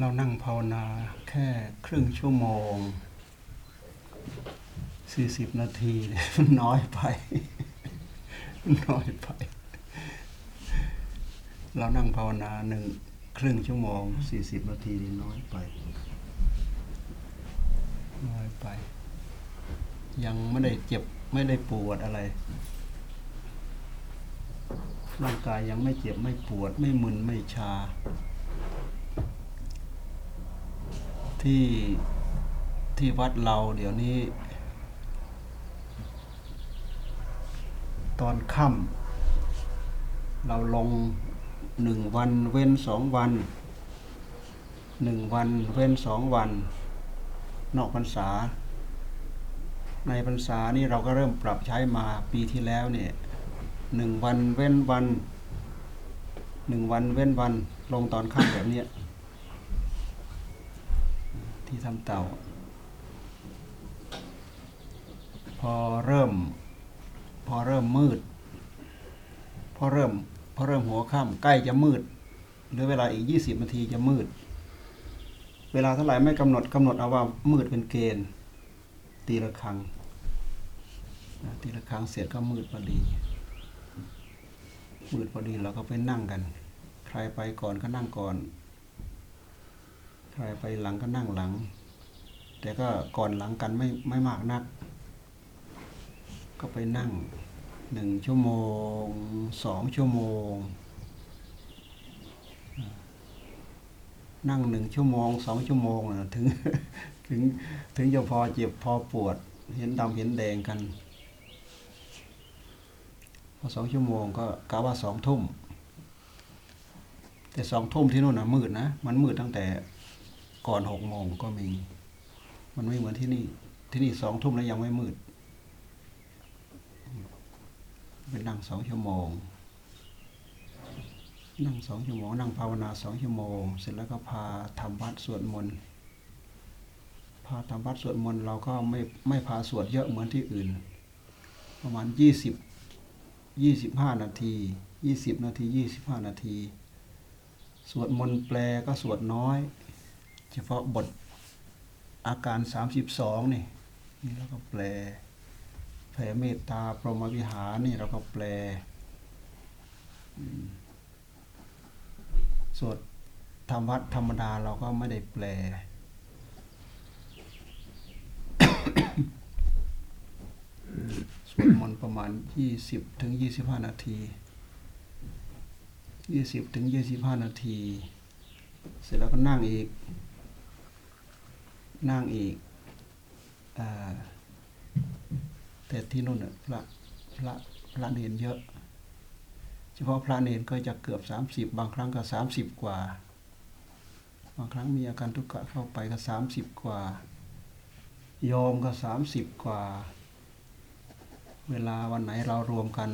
เรานั่งภาวนาแค่ครึ่งชั่วโมงสี่สิบนาทีมันน้อยไปน้อยไป เรานั่งภาวนาหนึ่งครึ่งชั่วโมงสี่สิบนาทีนี่น้อยไป น้อยไป ยังไม่ได้เจ็บไม่ได้ปวดอะไรร่างกายยังไม่เจ็บไม่ปวด ไม่มึนไม่ชา ที่ที่วัดเราเดี๋ยวนี้ ตอนค่ำเราลงหนึ่งวันเว้นสองวันหนึ่งวันเว้นสองวัน นอกพรรษา ในพรรษานี่เราก็เริ่มปรับใช้มาปีที่แล้วเนี่ยหนึ่งวันเว้นวันหนึ่งวันเว้นวันลงตอนค่ำแบบเนี้ย ที่ทำเต่าพอเริ่ม พอเริ่มมืด พอเริ่ม พอเริ่มหัวค่ำใกล้จะมืดหรือเวลาอีกยี่สิบนาทีจะมืด เวลาเท่าไหร่ไม่กำหนดกำหนดเอาว่ามืดเป็นเกณฑ์ ตีละครังตีละครังเสร็จก็มืดพอดีมืดพอดีเราก็ไปนั่งกัน ใครไปก่อนก็นั่งก่อน ใครไปหลังก็นั่งหลัง แต่ก็ก่อนหลังกันไม่ไม่มากนัก ก็ไปนั่งหนึ่งชั่วโมงสองชั่วโมง นั่งหนึ่งชั่วโมงสองชั่วโมงนะถึงถึงถึงจะพอเจ็บพอปวด เห็นดำเห็นแดงกัน พอสองชั่วโมงก็กะว่าสองทุ่มแต่สองทุ่มที่นู่นนะมืดนะ มันมืดตั้งแต่ ก่อนหกโมงก็มี มันไม่เหมือนที่นี่ ที่นี่สองทุ่มแล้วยังไม่มืด เป็นนั่งสองชั่วโมง นั่งสองชั่วโมง นั่งภาวนาสองชั่วโมง เสร็จแล้วก็พาทำวัดสวดมนต์ พาทำวัดสวดมนต์เราก็ไม่ไม่พาสวดเยอะเหมือนที่อื่น ประมาณยี่สิบยี่สิบห้านาทียี่สิบนาทียี่สิบห้านาที สวดมนต์แปลก็สวดน้อย เฉพาะบทอาการสามสิบสองนี่นี่เราก็แปล แผ่เมตตาพรหมวิหารนี่เราก็แปลสวดธรรมวัดธรรมดาเราก็ไม่ได้แปล สวดมนต์ประมาณยี่สิบถึงยี่สิบห้านาทียี่สิบถึงยี่สิบห้านาที เสร็จแล้วก็นั่งอีก นั่งอีกอแต่ที่นู่นน่ะพระพระพระเนนเยอะ เฉพาะพระเนนก็จะเกือบสามสิบบางครั้งก็สามสิบกว่า บางครั้งมีอาการทุกข์เข้าไปก็สามสิบกว่า โยมก็สามสิบกว่า เวลาวันไหนเรารวมกัน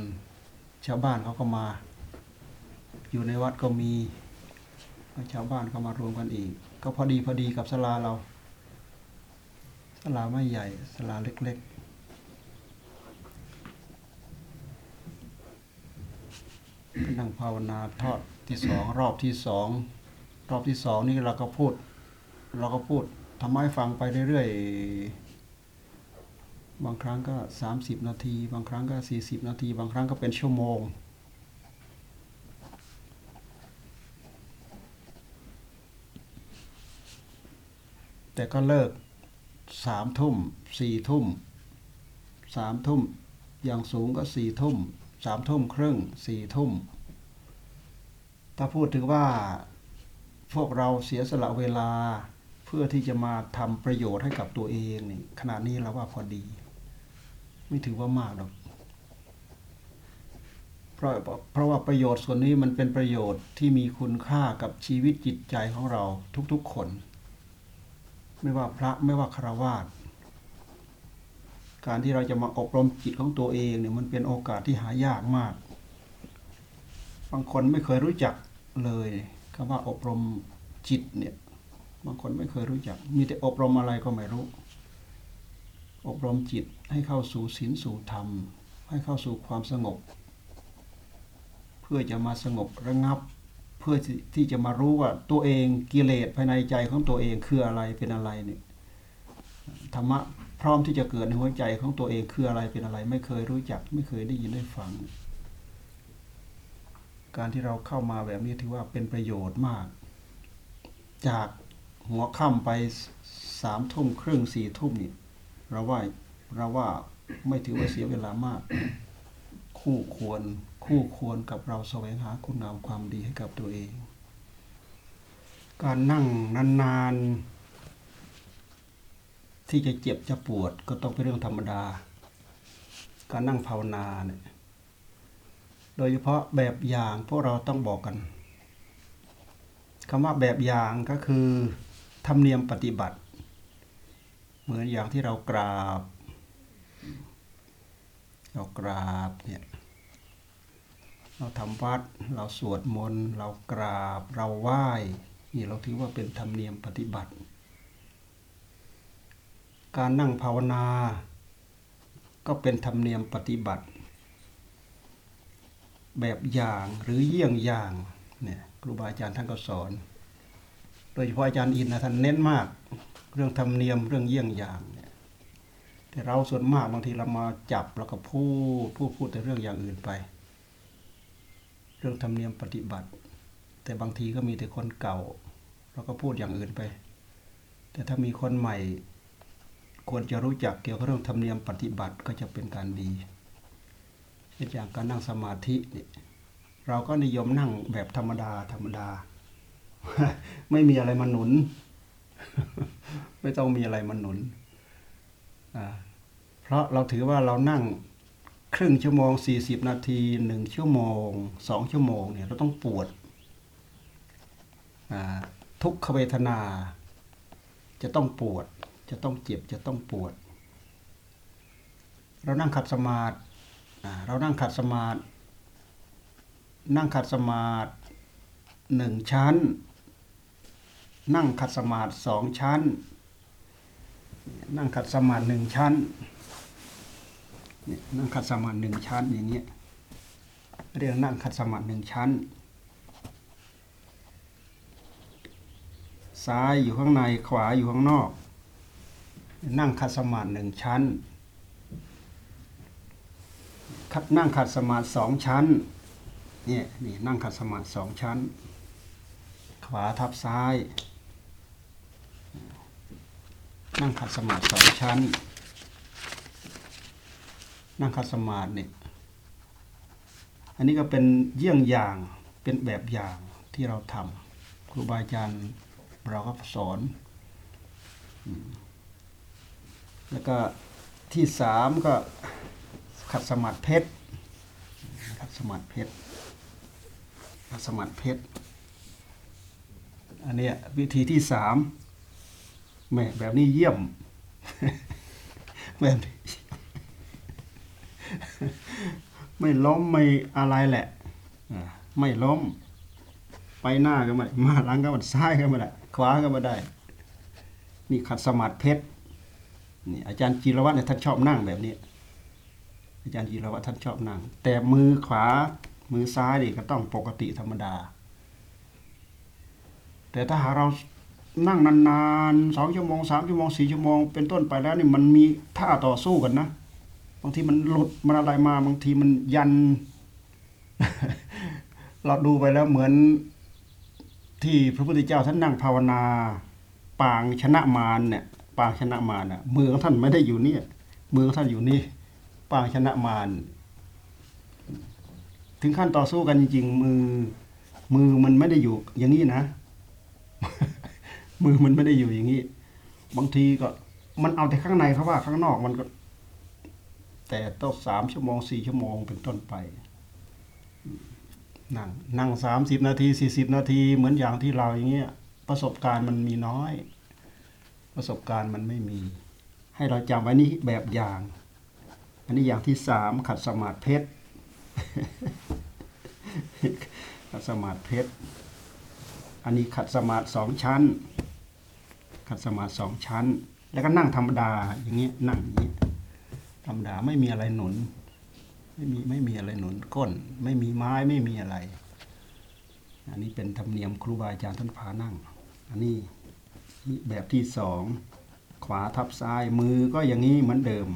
ชาวบ้านเขาก็มา อยู่ในวัดก็มีชาวบ้านก็มารวมกันอีก ก็พอดีพอดีกับศาลาเรา ศาลาไม่ใหญ่ศาลาเล็กๆก็นั่งภาวนาทอดที่สองรอบที่สองรอบที่สองนี่เราก็พูด เราก็พูดทำให้ฟังไปเรื่อยๆ บางครั้งก็สามสิบนาที บางครั้งก็สี่สิบนาที บางครั้งก็เป็นชั่วโมง แต่ก็เลิก สามทุ่มสี่ทุ่มสามทุ่มอย่างสูงก็สี่ทุ่มสามทุ่มครึ่งสี่ทุ่มถ้าพูดถึงว่าพวกเราเสียสละเวลาเพื่อที่จะมาทำประโยชน์ให้กับตัวเองนี่ขณะนี้เราว่าพอดี ไม่ถือว่ามากหรอกเพราะเพราะว่าประโยชน์ส่วนนี้มันเป็นประโยชน์ที่มีคุณค่ากับชีวิตจิตใจของเราทุกๆคน ไม่ว่าพระไม่ว่าคารวาสการที่เราจะมาอบรมจิตของตัวเองเนี่ยมันเป็นโอกาสที่หายากมาก บางคนไม่เคยรู้จักเลยคำว่าอบรมจิตเนี่ยบางคนไม่เคยรู้จัก มีแต่อบรมอะไรก็ไม่รู้ อบรมจิตให้เข้าสู่ศีลสู่ธรรม ให้เข้าสู่ความสงบ เพื่อจะมาสงบระงับ เพื่อที่ที่จะมารู้ว่าตัวเองกิเลสภายในใจของตัวเองคืออะไรเป็นอะไรเนี่ยธรรมะพร้อมที่จะเกิดในหัวใจของตัวเองคืออะไรเป็นอะไร ไม่เคยรู้จัก ไม่เคยได้ยินได้ฟัง การที่เราเข้ามาแบบนี้ถือว่าเป็นประโยชน์มาก จากหัวค่ำไปสามทุ่มครึ่งสี่ทุ่มนี่เราว่าเราว่าไม่ถือว่าเสียเวลามาก คู่ควร คู่ควรกับเราแสวงหาคุณงามความดีให้กับตัวเอง การนั่งนานๆ ที่จะเจ็บจะปวดก็ต้องเป็นเรื่องธรรมดา การนั่งภาวนาเนี่ยโดยเฉพาะแบบอย่างพวกเราต้องบอกกันคำว่าแบบอย่างก็คือธรรมเนียมปฏิบัติ เหมือนอย่างที่เรากราบ เรากราบเนี่ย เราทำวัด เราสวดมนต์ เรากราบ เราไหว้นี่เราถือว่าเป็นธรรมเนียมปฏิบัติ การนั่งภาวนา ก็เป็นธรรมเนียมปฏิบัติ แบบอย่างหรือเยี่ยงอย่างเนี่ยครูบาอาจารย์ท่านก็สอน โดยเฉพาะอาจารย์อินนะท่านเน้นมาก เรื่องธรรมเนียมเรื่องเยี่ยงอย่างเนี่ยแต่เราส่วนมากบางทีเรามาจับแล้วก็พูดพูดพูดแต่เรื่องอย่างอื่นไป เรื่องธรรมเนียมปฏิบัติ แต่บางทีก็มีแต่คนเก่า เราก็พูดอย่างอื่นไป แต่ถ้ามีคนใหม่ ควรจะรู้จักเกี่ยวกับเรื่องธรรมเนียมปฏิบัติก็จะเป็นการดีเช่นอย่างการนั่งสมาธิเนี่ยเราก็นิยมนั่งแบบธรรมดาธรรมดา ไม่มีอะไรมาหนุน ไม่ต้องมีอะไรมาหนุน เพราะเราถือว่าเรานั่ง ครึ่งชั่วโมงสี่สิบนาทีหนึ่งชั่วโมงสองชั่วโมงเนี่ยเราต้องปวดทุกขเวทนา จะต้องปวด จะต้องเจ็บจะต้องปวด เรานั่งขัดสมาธิเรานั่งขัดสมาธินั่งขัดสมาธิหนึ่งชั้น นั่งขัดสมาธิสองชั้น นั่งขัดสมาธิหนึ่งชั้น เนี่ยนั่งขัดสมาธิหนึ่งชั้นอย่างเงี้ยเรียกนั่งขัดสมาธิหนึ่งชั้น ซ้ายอยู่ข้างในขวาอยู่ข้างนอก นั่งขัดสมาธิหนึ่งชั้นขัดนั่งขัดสมาธิสองชั้นเนี่ยนี่นั่งขัดสมาธิสองชั้น ขวาทับซ้าย นั่งขัดสมาธิสองชั้น นั่งขัดสมาธิเนี่ยอันนี้ก็เป็นเยี่ยงอย่างเป็นแบบอย่างที่เราทำครูบาอาจารย์เราก็สอน แล้วก็ที่สามก็ขัดสมาธิเพชรขัดสมาธิเพชรคัดสมัติเพชรอันเนี้ยวิธีที่สามแหม่แบบนี้เยี่ยมแบบนี้ ไม่ล้มไม่อะไรแหละไม่ล้ม ไปหน้าก็ไม่ได้มาหลังก็ไมันซ้ายก็ไม่ได้ขวาก็ไม่ได้ นี่ขัดสมาธิเพชรนี่อาจารย์จีรวัตรเนี่ยท่านชอบนั่งแบบนี้ อาจารย์จีรวัตรท่านชอบนั่ง แต่มือขวามือซ้ายนี่ก็ต้องปกติธรรมดา แต่ถ้าหากเรานั่งนานๆสองชั่วโมงสามชั่วโมงสี่ชั่วโมงเป็นต้นไปแล้วนี่มันมีท่าต่อสู้กันนะ บางทีมันหลุดมันอะไรมา บางทีมันยัน เราดูไปแล้วเหมือนที่พระพุทธเจ้าท่านนั่งภาวนา ปางชนะมารเนี่ย ปางชนะมารน่ะมือของท่านไม่ได้อยู่เนี่ย มือของท่านอยู่นี่ ปางชนะมารถึงขั้นต่อสู้กันจริงๆมือ มือมันไม่ได้อยู่ อย่างนี้นะ มือมันไม่ได้อยู่อย่างนี้ บางทีก็ มันเอาแต่ข้างในเขาว่าข้างนอกมันก็ แต่ต้องสามชั่วโมงสี่ชั่วโมงเป็นต้นไป นั่งนั่งสามสิบนาทีสี่สิบนาที เหมือนอย่างที่เราอย่างเงี้ยประสบการณ์มันมีน้อย ประสบการณ์มันไม่มี ให้เราจำไว้นี่แบบอย่าง อันนี้อย่างที่สามขัดสมาธิเพชรขัดสมาธิเพชรอันนี้ขัดสมาธิสองชั้น ขัดสมาธิสองชั้น แล้วก็นั่งธรรมดาอย่างเงี้ยนั่งอย่างเงี้ย รมดาไม่มีอะไรหนุน ไม่มีไม่มีอะไรหนุนก้น ไม่มีไม้ไม่มีอะไร อันนี้เป็นธรรมเนียมครูบาอาจารย์ท่านพานั่ง อันนี้แบบที่สองขวาทับซ้ายมือก็อย่างนี้เหมือนเดิม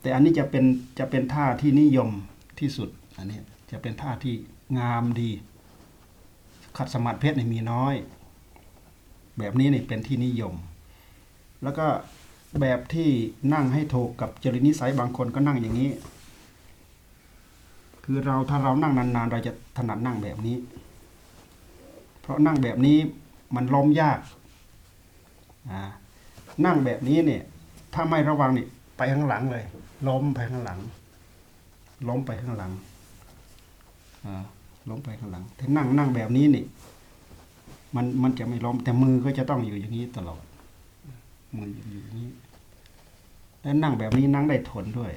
แต่อันนี้จะเป็นจะเป็นท่าที่นิยมที่สุดอันนี้จะเป็นท่าที่งามดี ขัดสมาธิเพชรนี่มีน้อย แบบนี้นี่เป็นที่นิยม แล้วก็ แบบที่นั่งให้ถูกกับจริตนิสัยบางคนก็นั่งอย่างนี้ คือเราถ้าเรานั่งนานๆ เราจะถนัดนั่งแบบนี้ เพราะนั่งแบบนี้มันล้มยาก นั่งแบบนี้เนี่ย ถ้าไม่ระวังนี่ไปข้างหลังเลย ล้มไปข้างหลัง ล้มไปข้างหลังล้มไปข้างหลังถ้านั่งนั่งแบบนี้นี่มันมันจะไม่ล้มแต่มือก็จะต้องอยู่อย่างนี้ตลอด มืออยู่อย่างนี้ และนั่งแบบนี้นั่งได้ทนด้วย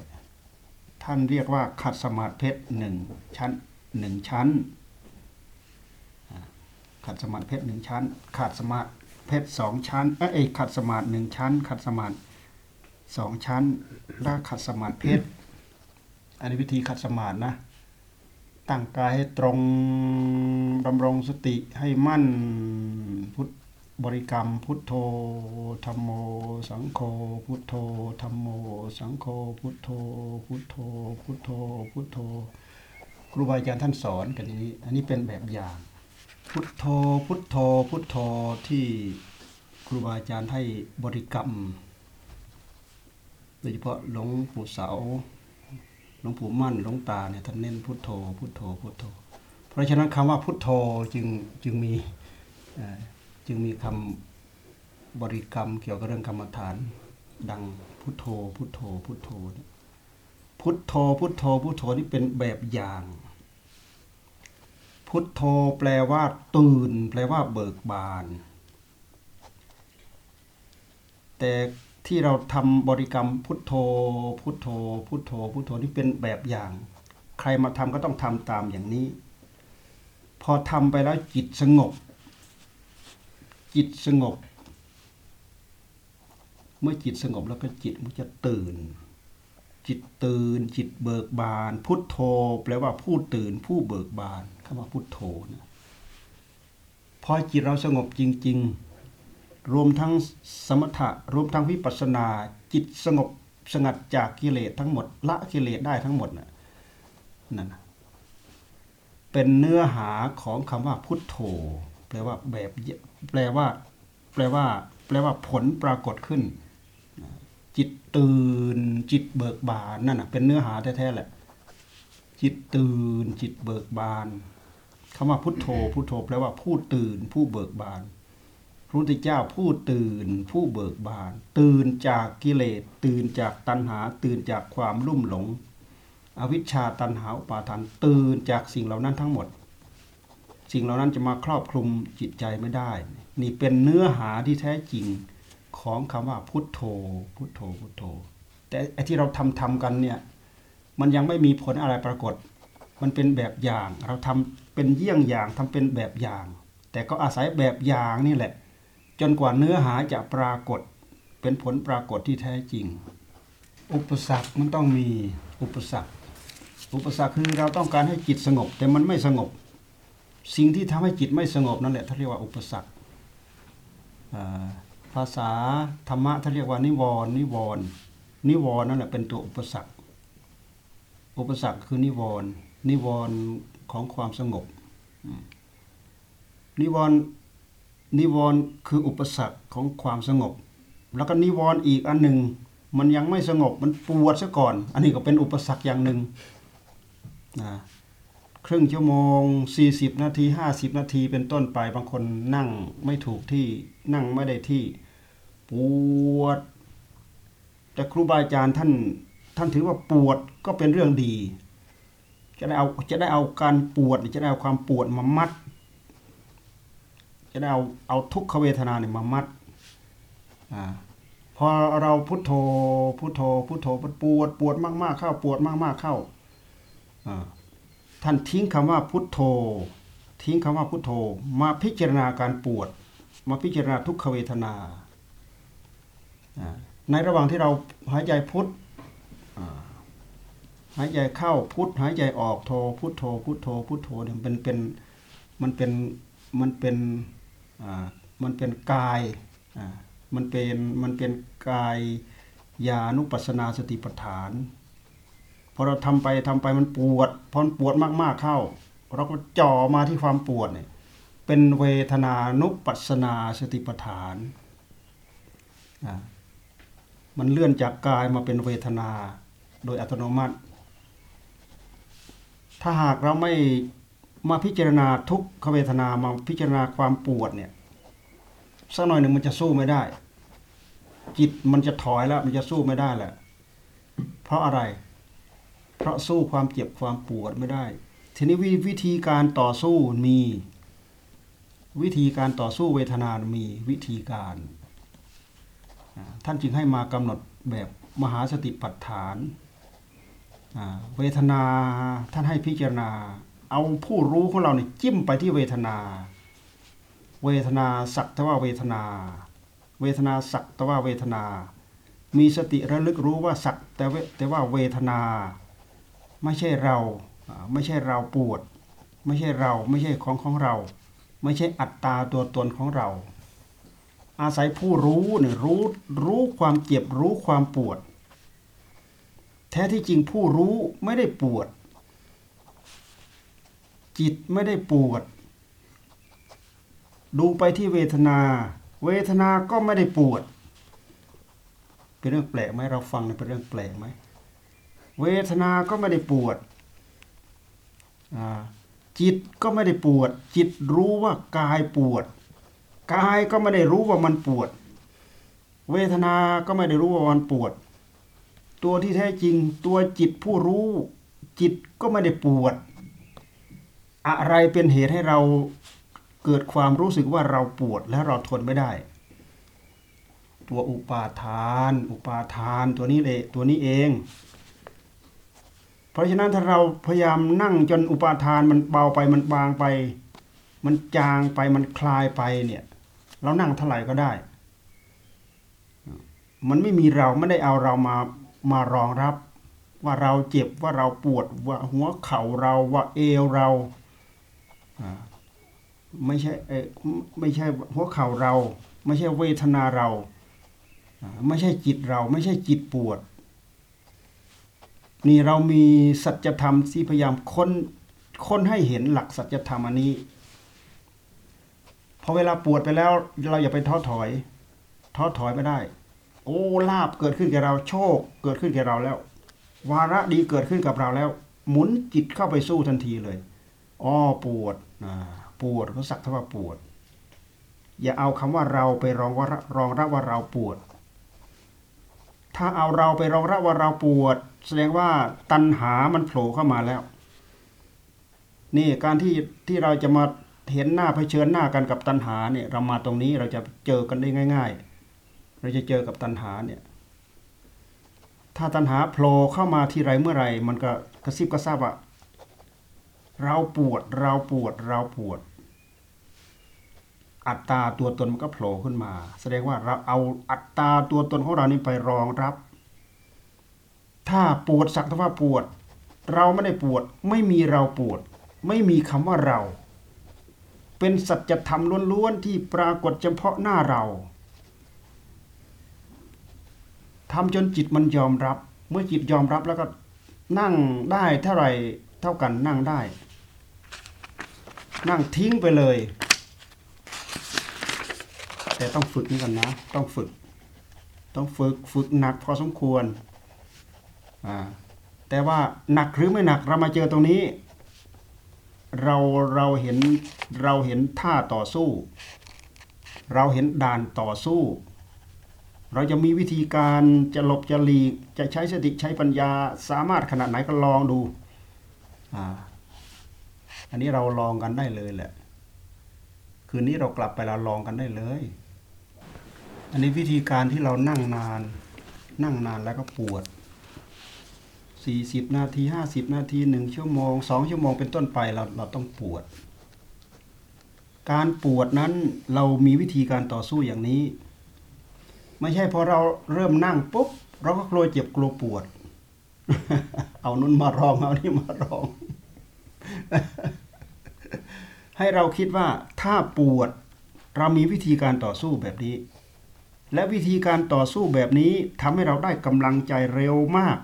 ท่านเรียกว่าขัดสมาธิเพชรหนึ่งชั้นหนึ่งชั้นขัดสมาธิเพชรหนึ่งชั้น ขัดสมาธิเพชรสองชั้นเอ้ยขัดสมาธิหนึ่งชั้น ขัดสมาธิสองชั้นแล้วขัดสมาธิเพชรอันนี้วิธีขัดสมาธินะตั้งกายให้ตรงดำรงสติให้มั่น บริกรรมพุทโธธรรมโม สังโฆพุทโธธรรมโม สังโฆพุทโธ พุทโธ พุทโธ พุทโธ ครูบาอาจารย์ท่านสอนกันอย่างนี้ อันนี้เป็นแบบอย่าง พุทโธพุทโธพุทโธที่ครูบาอาจารย์ให้บริกรรม โดยเฉพาะหลวงปู่เสาหลวงปู่มั่นหลวงตาเนี่ยท่านเน้นพุทโธพุทโธพุทโธ เพราะฉะนั้นคำว่าพุทโธจึงจึงมีอ่อ จึงมีคำบริกรรมเกี่ยวกับเรื่องกรรมฐาน ดังพุทโธ พุทโธ พุทโธ พุทโธ พุทโธ พุทโธนี่เป็นแบบอย่าง พุทโธแปลว่าตื่น แปลว่าเบิกบาน แต่ที่เราทำบริกรรมพุทโธ พุทโธ พุทโธ พุทโธนี่เป็นแบบอย่าง ใครมาทำก็ต้องทำตามอย่างนี้ พอทำไปแล้วจิตสงบ จิตสงบ เมื่อจิตสงบแล้วก็จิตมันจะตื่น จิตตื่น จิตเบิกบาน พุทโธ แปลว่าผู้ตื่น ผู้เบิกบานคำว่าพุทโธนะพอจิตเราสงบจริง ๆ รวมทั้งสมถะรวมทั้งวิปัสสนา จิตสงบสงัดจากกิเลสทั้งหมด ละกิเลสได้ทั้งหมดน่ะนั่นนะเป็นเนื้อหาของคำว่าพุทโธ แปลว่าแบบแปลว่า แปลว่า แปลว่าผลปรากฏขึ้น จิตตื่น จิตเบิกบานนั่นนะเป็นเนื้อหาแท้ๆแหละ จิตตื่น จิตเบิกบานคำว่าพุทโธ พุทโธ แปลว่าผู้ตื่น ผู้เบิกบานพระพุทธเจ้าผู้ตื่น ผู้เบิกบาน ตื่นจากกิเลส ตื่นจากตัณหา ตื่นจากความลุ่มหลง อวิชชาตัณหาอุปาทาน ตื่นจากสิ่งเหล่านั้นทั้งหมด สิ่งเหล่านั้นจะมาครอบคลุมจิตใจไม่ได้ นี่เป็นเนื้อหาที่แท้จริงของคำว่าพุทโธ พุทโธพุทโธ แต่ไอ้ที่เราทำทำกันเนี่ยมันยังไม่มีผลอะไรปรากฏ มันเป็นแบบอย่าง เราทำเป็นเยี่ยงอย่างทำเป็นแบบอย่าง แต่ก็อาศัยแบบอย่างนี่แหละ จนกว่าเนื้อหาจะปรากฏ เป็นผลปรากฏที่แท้จริง อุปสรรคมันต้องมีอุปสรรค อุปสรรคคือเราต้องการให้จิตสงบ แต่มันไม่สงบ สิ่งที่ทำให้จิตไม่สงบนั่นแหละเขาเรียกว่าอุปสรรคภาษาธรรมะเขาเรียกว่านิวรณ์นิวรณ์นิวรณ์นั่นแหละเป็นตัวอุปสรรค อุปสรรคคือนิวรณ์นิวรณ์ของความสงบ นิวรณ์นิวรณ์คืออุปสรรคของความสงบ แล้วก็นิวรณ์อีกอันหนึ่งมันยังไม่สงบมันปวดซะก่อน อันนี้ก็เป็นอุปสรรคอย่างหนึ่งนะ ครึ่งชั่วโมง 40 นาที 50 นาทีเป็นต้นไปบางคนนั่งไม่ถูกที่นั่งไม่ได้ที่ปวด แต่ครูบาอาจารย์ท่านท่านถือว่าปวดก็เป็นเรื่องดี จะได้เอาจะได้เอาการปวดจะได้เอาความปวดมามัด จะได้เอาเอาทุกขเวทนาเนี่ยมามัดอพอเราพุทโธพุทโธพุทโธปวดปวดมากๆเข้าปวดมากๆเข้าอ่า ท่านทิ้งคำว่าพุทโธ ทิ้งคำว่าพุทโธ มาพิจารณาการปวด มาพิจารณาทุกขเวทนา ในระหว่างที่เราหายใจพุทหายใจเข้าพุทหายใจออกโทพุทโธพุทโธพุทโธเนี่ยเป็นเป็นมันเป็นมันเป็นมันเป็นกายมันเป็นมันเป็นกายยานุปัสนาสติปัฏฐาน พอเราทำไปทำไปมันปวดพอมันปวดมากๆเข้า เราก็จ่อมาที่ความปวดเนี่ยเป็นเวทนานุปัสนาสติปัฏฐานมันเลื่อนจากกายมาเป็นเวทนาโดยอัตโนมัติ ถ้าหากเราไม่มาพิจารณาทุกขเวทนามาพิจารณาความปวดเนี่ยสักหน่อยหนึ่งมันจะสู้ไม่ได้ จิตมันจะถอยแล้วมันจะสู้ไม่ได้แหละเพราะอะไร เพราะสู้ความเจ็บความปวดไม่ได้ ทีนี้ววิธีการต่อสู้มี วิธีการต่อสู้เวทนา มีวิธีการ ท่านจึงให้มากำหนดแบบมหาสติปัฏฐานเวทนาท่านให้พิจารณา เอาผู้รู้ของเราเนี่ยจิ้มไปที่เวทนา เวทนาสักทว่าเวทนา เวทนาสักทว่าเวทนา มีสติระลึกรู้ว่าสักแต่เวแต่ว่าเวทนา ไม่ใช่เราไม่ใช่เราปวด ไม่ใช่เราไม่ใช่ของของเรา ไม่ใช่อัตตาตัวตนของเรา อาศัยผู้รู้เนี่ยรู้รู้ความเจ็บรู้ความปวด แท้ที่จริงผู้รู้ไม่ได้ปวด จิตไม่ได้ปวด ดูไปที่เวทนา เวทนาก็ไม่ได้ปวด เป็นเรื่องแปลกไหมเราฟังเป็นเรื่องแปลกไหม เวทนาก็ไม่ได้ปวดจิตก็ไม่ได้ปวด จิตรู้ว่ากายปวดกายก็ไม่ได้รู้ว่ามันปวด เวทนาก็ไม่ได้รู้ว่ามันปวด ตัวที่แท้จริงตัวจิตผู้รู้ จิตก็ไม่ได้ปวด อะไรเป็นเหตุให้เราเกิดความรู้สึกว่าเราปวดและเราทนไม่ได้ ตัวอุปาทาน อุปาทานตัวนี้เลยตัวนี้เอง เพราะฉะนั้นถ้าเราพยายามนั่งจนอุปาทานมันเบาไปมันบางไป มันจางไปมันคลายไปเนี่ย เรานั่งเท่าไหร่ก็ได้ มันไม่มีเราไม่ได้เอาเรามามารองรับ ว่าเราเจ็บว่าเราปวดว่าหัวเข่าเราว่าเอวเราไม่ใช่ไม่ใช่หัวเข่าเรา ไม่ใช่เวทนาเรา ไม่ใช่จิตเรา ไม่ใช่จิตปวด นี่เรามีสัจธรรมที่พยายามค้นค้นให้เห็นหลักสัจธรรมอันนี้พอเวลาปวดไปแล้ว เราอย่าไปท้อถอยท้อถอยไม่ได้ โอ้ลาบเกิดขึ้นแก่เราโชคเกิดขึ้นแก่เราแล้ว วาระดีเกิดขึ้นกับเราแล้ว หมุนจิตเข้าไปสู้ทันทีเลยอ้อปวดปวดก็สักทว่าปวด อย่าเอาคำว่าเราไปรองว่ารองรับว่าเราปวด ถ้าเอาเราไปรองรับว่าเราปวด แสดงว่าตัณหามันโผล่เข้ามาแล้ว นี่การที่ที่เราจะมาเห็นหน้าเผชิญหน้ากันกับตัณหาเนี่ย เรามาตรงนี้เราจะเจอกันได้ง่าย ๆ เราจะเจอกับตัณหาเนี่ย ถ้าตัณหาโผล่เข้ามาที่ไรเมื่อไรมันก็กระซิบกระซาบว่าเราปวดเราปวดเราปวด อัตตาตัวตนมันก็โผล่ขึ้นมา แสดงว่าเราเอาอัตตาตัวตนของเรานี้ไปรองรับ ถ้าปวดสักแต่ว่าปวด เราไม่ได้ปวด ไม่มีเราปวด ไม่มีคำว่าเรา เป็นสัจธรรมล้วนๆที่ปรากฏเฉพาะหน้าเราทำจนจิตมันยอมรับ เมื่อจิตยอมรับแล้วก็นั่งได้เท่าไหร่เท่ากันนั่งได้ นั่งทิ้งไปเลย แต่ต้องฝึกนี่กันนะ ต้องฝึก ต้องฝึกฝึกหนักพอสมควร แต่ว่าหนักหรือไม่หนักเรามาเจอตรงนี้ เราเราเห็นเราเห็นท่าต่อสู้ เราเห็นด่านต่อสู้ เราจะมีวิธีการจะหลบจะหลีกจะใช้สติใช้ปัญญาสามารถขนาดไหนก็ลองดูอ่าอันนี้เราลองกันได้เลยแหละ คืนนี้เรากลับไปเราลองกันได้เลย อันนี้วิธีการที่เรานั่งนาน นั่งนานแล้วก็ปวด 40 นาที 50 นาที 1 ชั่วโมง 2 ชั่วโมงเป็นต้นไปเราเราต้องปวด การปวดนั้นเรามีวิธีการต่อสู้อย่างนี้ ไม่ใช่พอเราเริ่มนั่งปุ๊บเราก็กลัวเจ็บกลัวปวด เอานุ่นมารองเอานี่มารอง ให้เราคิดว่าถ้าปวดเรามีวิธีการต่อสู้แบบนี้ และวิธีการต่อสู้แบบนี้ทำให้เราได้กำลังใจเร็วมาก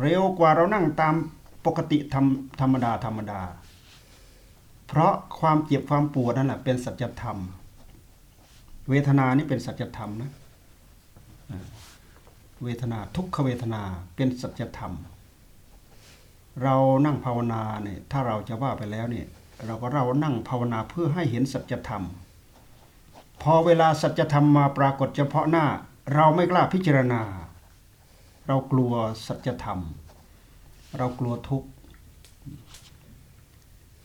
เร็วกว่าเรานั่งตามปกติธรรมธรรมดาธรรมดา เพราะความเจ็บความปวดนั่นแหละเป็นสัจธรรม เวทนานี่เป็นสัจธรรมนะเวทนาทุกขเวทนาเป็นสัจธรรม เรานั่งภาวนาเนี่ยถ้าเราจะว่าไปแล้วเนี่ยเราก็เรานั่งภาวนาเพื่อให้เห็นสัจธรรม พอเวลาสัจธรรมมาปรากฏเฉพาะหน้า เราไม่กล้าพิจารณา เรากลัวสัจธรรม เรากลัวทุกข์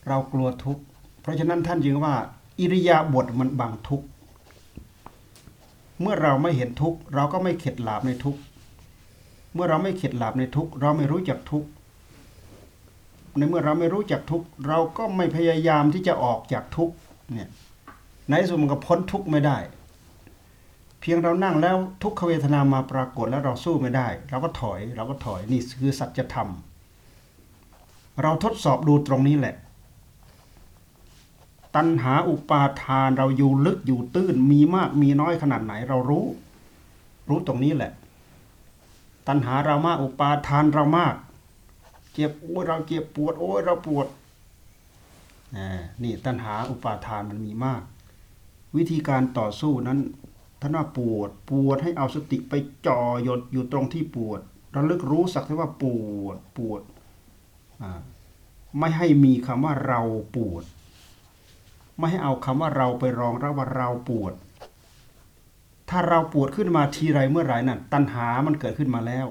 เรากลัวทุกข์เพราะฉะนั้นท่านจึงว่า อิริยาบถมันบังทุกข์เมื่อเราไม่เห็นทุกข์เราก็ไม่เข็ดหลาบในทุกข์เมื่อเราไม่เข็ดหลาบในทุกข์เราไม่รู้จักทุกข์ในเมื่อเราไม่รู้จักทุกข์เราก็ไม่พยายามที่จะออกจากทุกข์เนี่ยในสุดมันก็พ้นทุกข์ไม่ได้ เพียงเรานั่งแล้วทุกขเวทนามาปรากฏแล้วเราสู้ไม่ได้ เราก็ถอยเราก็ถอยนี่คือสัจธรรม เราทดสอบดูตรงนี้แหละ ตัณหาอุปาทานเราอยู่ลึกอยู่ตื้นมีมากมีน้อยขนาดไหนเรารู้ รู้ตรงนี้แหละ ตัณหาเรามากอุปาทานเรามาก เจ็บโอ้ยเราเจ็บปวดโอ้ยเราปวดนี่ตัณหาอุปาทานมันมีมาก วิธีการต่อสู้นั้น ท่านว่าปวด ปวดให้เอาสติไปจ่อหยดอยู่ตรงที่ปวดระลึกรู้สักแต่ว่าปวดปวดไม่ให้มีคำว่าเราปวด ไม่ให้เอาคำว่าเราไปรองรับว่าเราปวด ถ้าเราปวดขึ้นมาทีไรเมื่อไหร่นั่นตัณหามันเกิดขึ้นมาแล้ว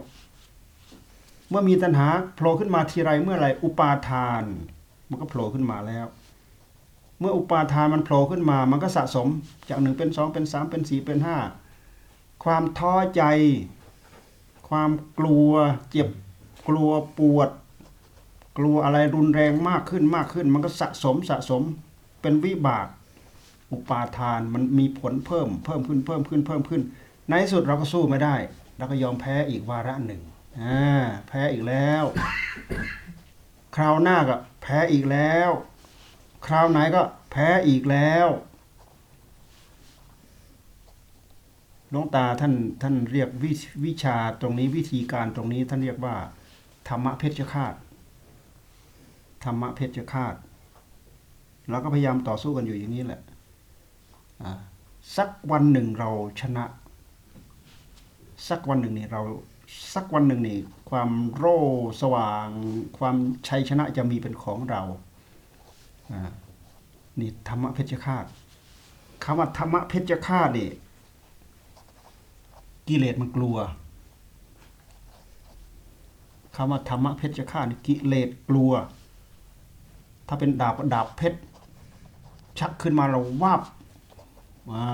เมื่อมีตัณหาโผล่ขึ้นมาทีไรเมื่อไรอุปาทาน มันก็โผล่ขึ้นมาแล้ว เมื่ออุปาทานมันโผล่ขึ้นมา มันก็สะสมจากหนึ่งเป็นสองเป็นสามเป็นสี่เป็นห้าความท้อใจ ความกลัวเจ็บกลัวปวด กลัวอะไรรุนแรงมากขึ้นมากขึ้น มันก็สะสมสะสมเป็นวิบาก อุปาทานมันมีผลเพิ่ม เพิ่มขึ้นเพิ่มขึ้นเพิ่มขึ้น ในสุดเราก็สู้ไม่ได้เราก็ยอมแพ้อีกวาระหนึ่งอ่าแพ้อีกแล้ว คราวหน้าก็แพ้อีกแล้ว คราวไหนก็แพ้อีกแล้วหลวงตาท่านท่านเรียกวิวิชาตรงนี้วิธีการตรงนี้ท่านเรียกว่า ธรรมะเพชฌฆาตธรรมะเพชฌฆาตเราก็พยายามต่อสู้กันอยู่อย่างนี้แหละสักวันหนึ่งเราชนะ สักวันหนึ่งนี่เราสักวันหนึ่งนี่ความโร่สว่าง ความชัยชนะจะมีเป็นของเรา นี่ธรรมะเพชฌฆาตคำว่าธรรมะเพชฌฆาตนี่กิเลสมันกลัวคำว่าธรรมะเพชฌฆาตนี่กิเลสกลัว ถ้าเป็นดาบดาบเพชรชักขึ้นมาเราวาบอ่า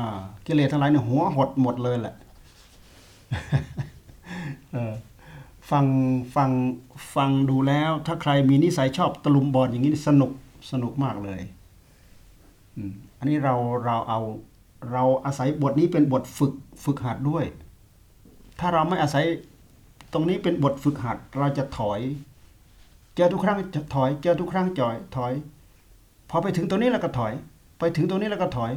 กิเลสทั้งหลายเนี่ยหัวหดหมดเลยแหละฟังฟังฟังดูแล้ว ถ้าใครมีนิสัยชอบตะลุมบอลอย่างนี้สนุก สนุกมากเลยอันนี้เราเราเอาเราอาศัยบทนี้เป็นบทฝึกฝึกหัดด้วย ถ้าเราไม่อาศัยตรงนี้เป็นบทฝึกหัด เราจะถอย เจอทุกครั้งจะถอย เจอทุกครั้งจอย ถอย พอไปถึงตรงนี้แล้วก็ถอย ไปถึงตรงนี้แล้วก็ถอย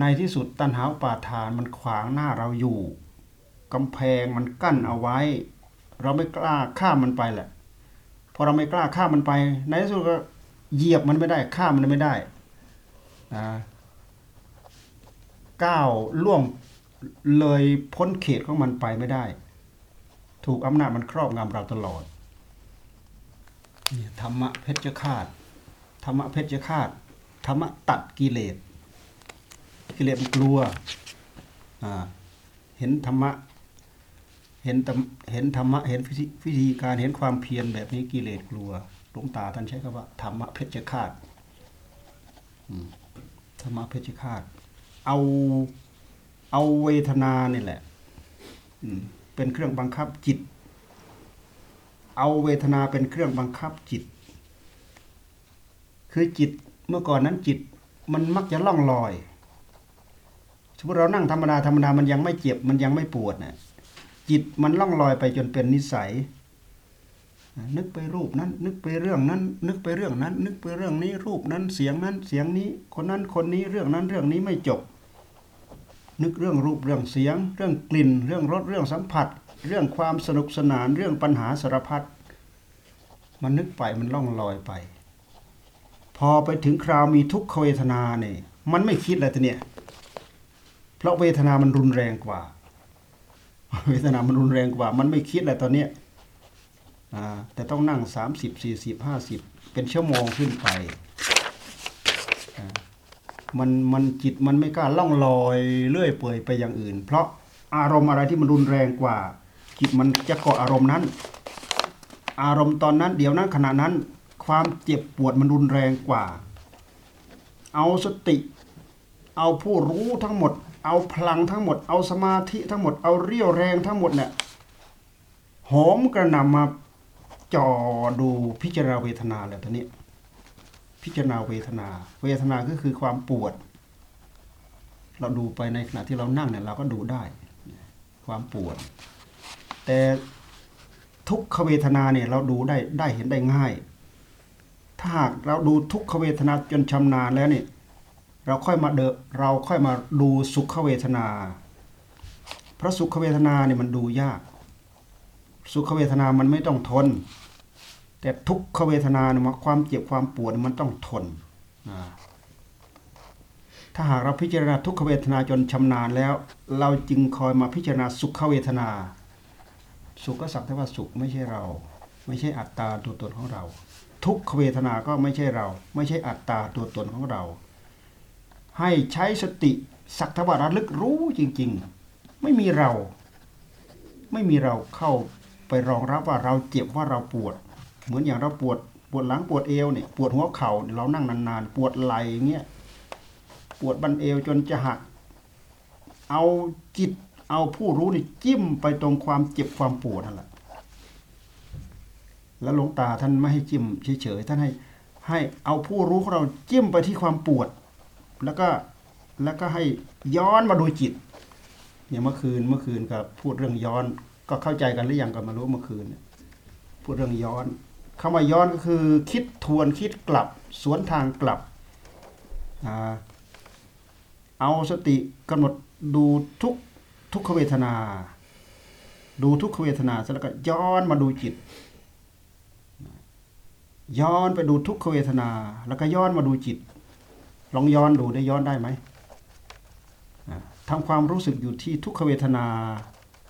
ในที่สุดตัณหาอุปาทานมันขวางหน้าเราอยู่กำแพงมันกั้นเอาไว้ เราไม่กล้าข้ามมันไปแหละ อเราไม่กล้าข้ามมันไป ในที่สุดก็เหยียบมันไม่ได้ข้ามมันไม่ได้นะก้าวล่วงเลยพ้นเขตของมันไปไม่ได้ ถูกอำนาจมันครอบงำเราตลอดธรรมะเพชฌฆาตธรรมะเพชฌฆาตธรรมะตัดกิเลสกิเลสมันกลัวเห็นธรรมะ เห็นธรรมเห็นธรรมะเห็นวิธีการเห็นความเพียรแบบนี้กิเลสกลัวหลวงตาท่านใช้คำว่าธรรมะเพชฌฆาตธรรมะเพชฌฆาต เอาเอาเวทนาเนี่ยแหละเป็นเครื่องบังคับจิต เอาเวทนาเป็นเครื่องบังคับจิต คือจิตเมื่อก่อนนั้นจิต มันมักจะล่องลอยสมมติเรานั่งธรรมดาธรรมดามันยังไม่เจ็บมันยังไม่ปวดนะ จิตมันล่องลอยไปจนเป็นนิสัย นึกไปรูปนั้น นึกไปเรื่องนั้น นึกไปเรื่องนั้น นึกไปเรื่องนี้รูปนั้นเสียงนั้นเสียงนี้ คนนั้นคนนี้เรื่องนั้นเรื่องนี้ไม่จบ นึกเรื่องรูปเรื่องเสียง เรื่องกลิ่น เรื่องรสเรื่องสัมผัส เรื่องความสนุกสนานเรื่องปัญหาสารพัดมันนึกไปมันล่องลอยไป พอไปถึงคราวมีทุกขเวทนาเนี่ยมันไม่คิดเลยทีเนี่ยเพราะเวทนามันรุนแรงกว่า เวทนามันรุนแรงกว่า มันไม่คิดอะไรตอนเนี้ยแต่ต้องนั่งสามสิบสี่สิบห้าสิบเป็นชั่วโมงขึ้นไป มันมันจิตมันไม่กล้าล่องลอยเลื่อยเปื่อยไปอย่างอื่น เพราะอารมณ์อะไรที่มันรุนแรงกว่า จิตมันจะเกาะอารมณ์นั้น อารมณ์ตอนนั้นเดี๋ยวนั้นขณะนั้น ความเจ็บปวดมันรุนแรงกว่า เอาสติ เอาผู้รู้ทั้งหมด เอาพลังทั้งหมด เอาสมาธิทั้งหมด เอาเรี่ยวแรงทั้งหมดเนี่ยโหมกระหนำมาจ่อดูพิจารณาเวทนาแล้วตอนนี้ พิจารณาเวทนา เวทนาก็คือความปวด เราดูไปในขณะที่เรานั่งเนี่ยเราก็ดูได้ ความปวด แต่ทุกขเวทนาเนี่ยเราดูได้ได้เห็นได้ง่าย ถ้าหากเราดูทุกขเวทนาจนชำนาญแล้วเนี่ย เราค่อยมาเดอเราค่อยมาดูสุขเวทนา เพราะสุขเวทนาเนี่ยมันดูยาก สุขเวทนามันไม่ต้องทน แต่ทุกขเวทนาเนี่ยความเจ็บความปวดมันต้องทนถ้าหากเราพิจารณาทุกขเวทนาจนชำนาญแล้ว เราจึงคอยมาพิจารณาสุขเวทนา สุขก็สักแต่ว่าสุขไม่ใช่เรา ไม่ใช่อัตตาตัวตนของเรา ทุกขเวทนาก็ไม่ใช่เรา ไม่ใช่อัตตาตัวตนของเรา ให้ใช้สติสักทวาระลึกรู้จริง ๆ ไม่มีเรา ไม่มีเราเข้าไปรองรับว่าเราเจ็บว่าเราปวด เหมือนอย่างเราปวดปวดหลังปวดเอวเนี่ยปวดหัวเข่าเนี่ยเรานั่งนานๆ ปวดไหล่เงี้ยปวดบันเอวจนจะหัก เอาจิตเอาผู้รู้นี่จิ้มไปตรงความเจ็บความปวดนั่นแหละแล้วหลวงตาท่านไม่ให้จิ้มเฉยๆท่านให้ให้เอาผู้รู้ของเราจิ้มไปที่ความปวด แล้วก็แล้วก็ให้ย้อนมาดูจิตอย่างเมื่อคืนเมื่อคืนกับพูดเรื่องย้อนก็เข้าใจกันหรือยังก็ไมารู้เมื่อคืนพูดเรื่องย้อนคำว่าย้อนก็คือ คิดทวนคิดกลับ สวนทางกลับอเอาสติกำหนดดูทุกทุกขเวทนา ดูทุกขเวทนาเสร็จแล้วก็ย้อนมาดูจิต ย้อนไปดูทุกขเวทนา แล้วก็ย้อนมาดูจิต ลองย้อนดูได้ย้อนได้ไหมทำความรู้สึกอยู่ที่ทุกขเวทนา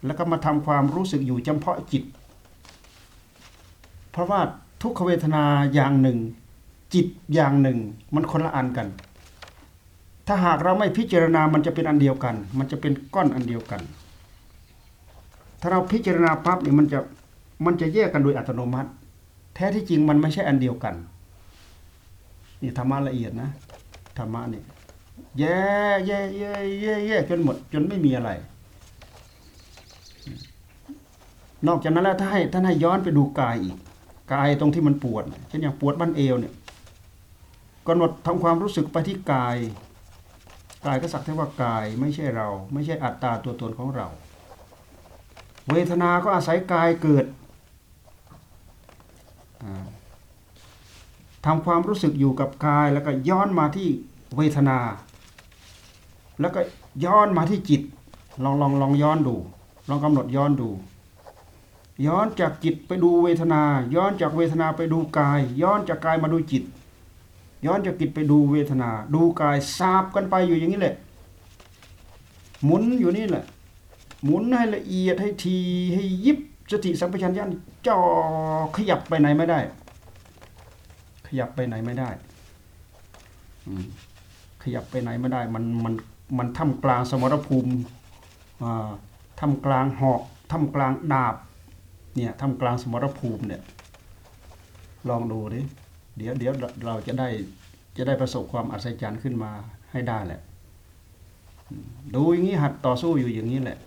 แล้วก็มาทำความรู้สึกอยู่เฉพาะจิต เพราะว่าทุกขเวทนาอย่างหนึ่ง จิตอย่างหนึ่ง มันคนละอันกัน ถ้าหากเราไม่พิจารณามันจะเป็นอันเดียวกัน มันจะเป็นก้อนอันเดียวกัน ถ้าเราพิจารณาปั๊บเนี่ยมันจะมันจะแยกกันโดยอัตโนมัติ แท้ที่จริงมันไม่ใช่อันเดียวกันนี่ธรรมะละเอียดนะ ธรรมะนี่แย่แย่แย่แย่แย่จนหมด จนไม่มีอะไร นอกจากนั้นแล้วถ้าให้ท่านให้ย้อนไปดูกายอีกกายตรงที่มันปวดเช่นอย่างปวดบั้นเอวเนี่ยกำหนดทำความรู้สึกไปที่กาย กายก็สักแต่ว่ากายไม่ใช่เรา ไม่ใช่อัตตาตัวตนของเรา เวทนาก็อาศัยกายเกิดทำความรู้สึกอยู่กับกายแล้วก็ย้อนมาที่ เวทนา แล้วก็ย้อนมาที่จิต ลองลองลองย้อนดู ลองกำหนดย้อนดู ย้อนจากจิตไปดูเวทนา ย้อนจากเวทนาไปดูกาย ย้อนจากกายมาดูจิต ย้อนจากจิตไปดูเวทนา ดูกายซาบกันไปอยู่อย่างนี้แหละ หมุนอยู่นี่แหละ หมุนให้ละเอียดให้ทีให้ยิบสติสัมปชัญญะจ่อขยับไปไหนไม่ได้ ขยับไปไหนไม่ได้ อืม ขยับไปไหนไม่ได้ มันมันมันท่ามกลางสมรภูมิอ่าท่ามกลางหอกท่ามกลางดาบเนี่ยท่ามกลางสมรภูมิเนี่ยลองดูดิเดี๋ยวเดี๋ยวเราจะได้จะได้ประสบความอัศจรรย์ขึ้นมาให้ได้แหละ ดูอย่างนี้หัดต่อสู้อยู่อย่างนี้แหละ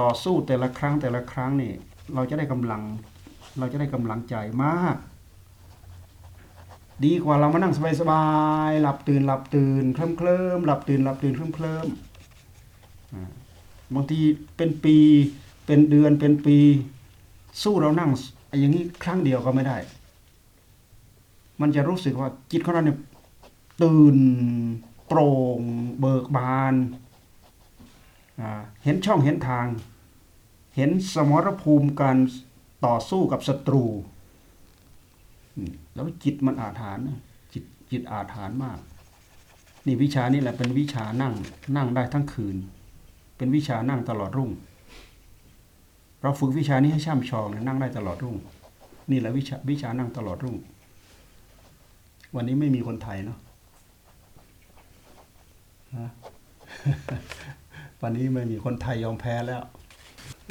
ต่อสู้แต่ละครั้งแต่ละครั้งนี่เราจะได้กำลัง เราจะได้กำลังใจมาก ดีกว่าเรามานั่งสบายๆหลับตื่นหลับตื่นเคลิ้มเคลิมหลับตื่นหลับตื่นเคลิ้มเคลิมๆอ่าบางทีเป็นปีเป็นเดือนเป็นปี สู้เรานั่งอย่างนี้ครั้งเดียวก็ไม่ได้ มันจะรู้สึกว่าจิตของเราเนี่ยตื่นโปร่ง เบิกบานเห็นช่องเห็นทาง เห็นสมรภูมิการต่อสู้กับศัตรู แล้วจิตมันอาถรรพ์นจิตจิตอาถรรพ์มาก นี่วิชานี่แหละเป็นวิชานั่งนั่งได้ทั้งคืน เป็นวิชานั่งตลอดรุ่ง เราฝึกวิชานี้ให้ช่ำชองนั่งได้ตลอดรุ่ง นี่แหละวิชาวิชานั่งตลอดรุ่ง วันนี้ไม่มีคนไทยเนาะวันนี้ไม่มีคนไทยยอมแพ้แล้ว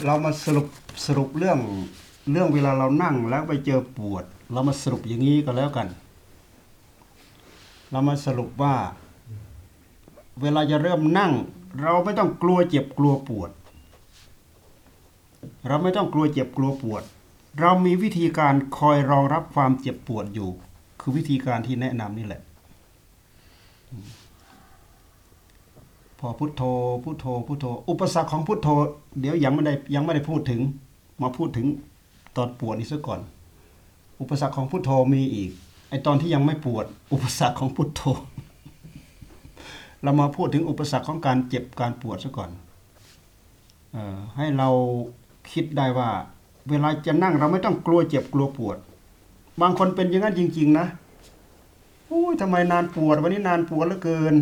เรามาสรุปสรุปเรื่อง เรื่องเวลาเรานั่งแล้วไปเจอปวด เรามาสรุปอย่างนี้ก็แล้วกัน เรามาสรุปว่า เวลาจะเริ่มนั่ง เราไม่ต้องกลัวเจ็บกลัวปวด เราไม่ต้องกลัวเจ็บกลัวปวด เรามีวิธีการคอยรองรับความเจ็บปวดอยู่ คือวิธีการที่แนะนำนี่แหละ พอพุทโธพุทโธพุทโธ อุปสรรคของพุทโธ เดี๋ยวยังไม่ได้ยังไม่ได้พูดถึงมาพูดถึง ตอนปวดนี้ซะก่อน อุปสรรคของพุทโธมีอีกไอตอนที่ยังไม่ปวด อุปสรรคของพุทโธ เรามาพูดถึงอุปสรรคของการเจ็บการปวดซะก่อนออให้เราคิดได้ว่า เวลาจะนั่งเราไม่ต้องกลัวเจ็บกลัวปวด บางคนเป็นอย่างนั้นจริง ๆ นะโอ้ยทำไมนานปวด วันนี้นานปวดเหลือเกิน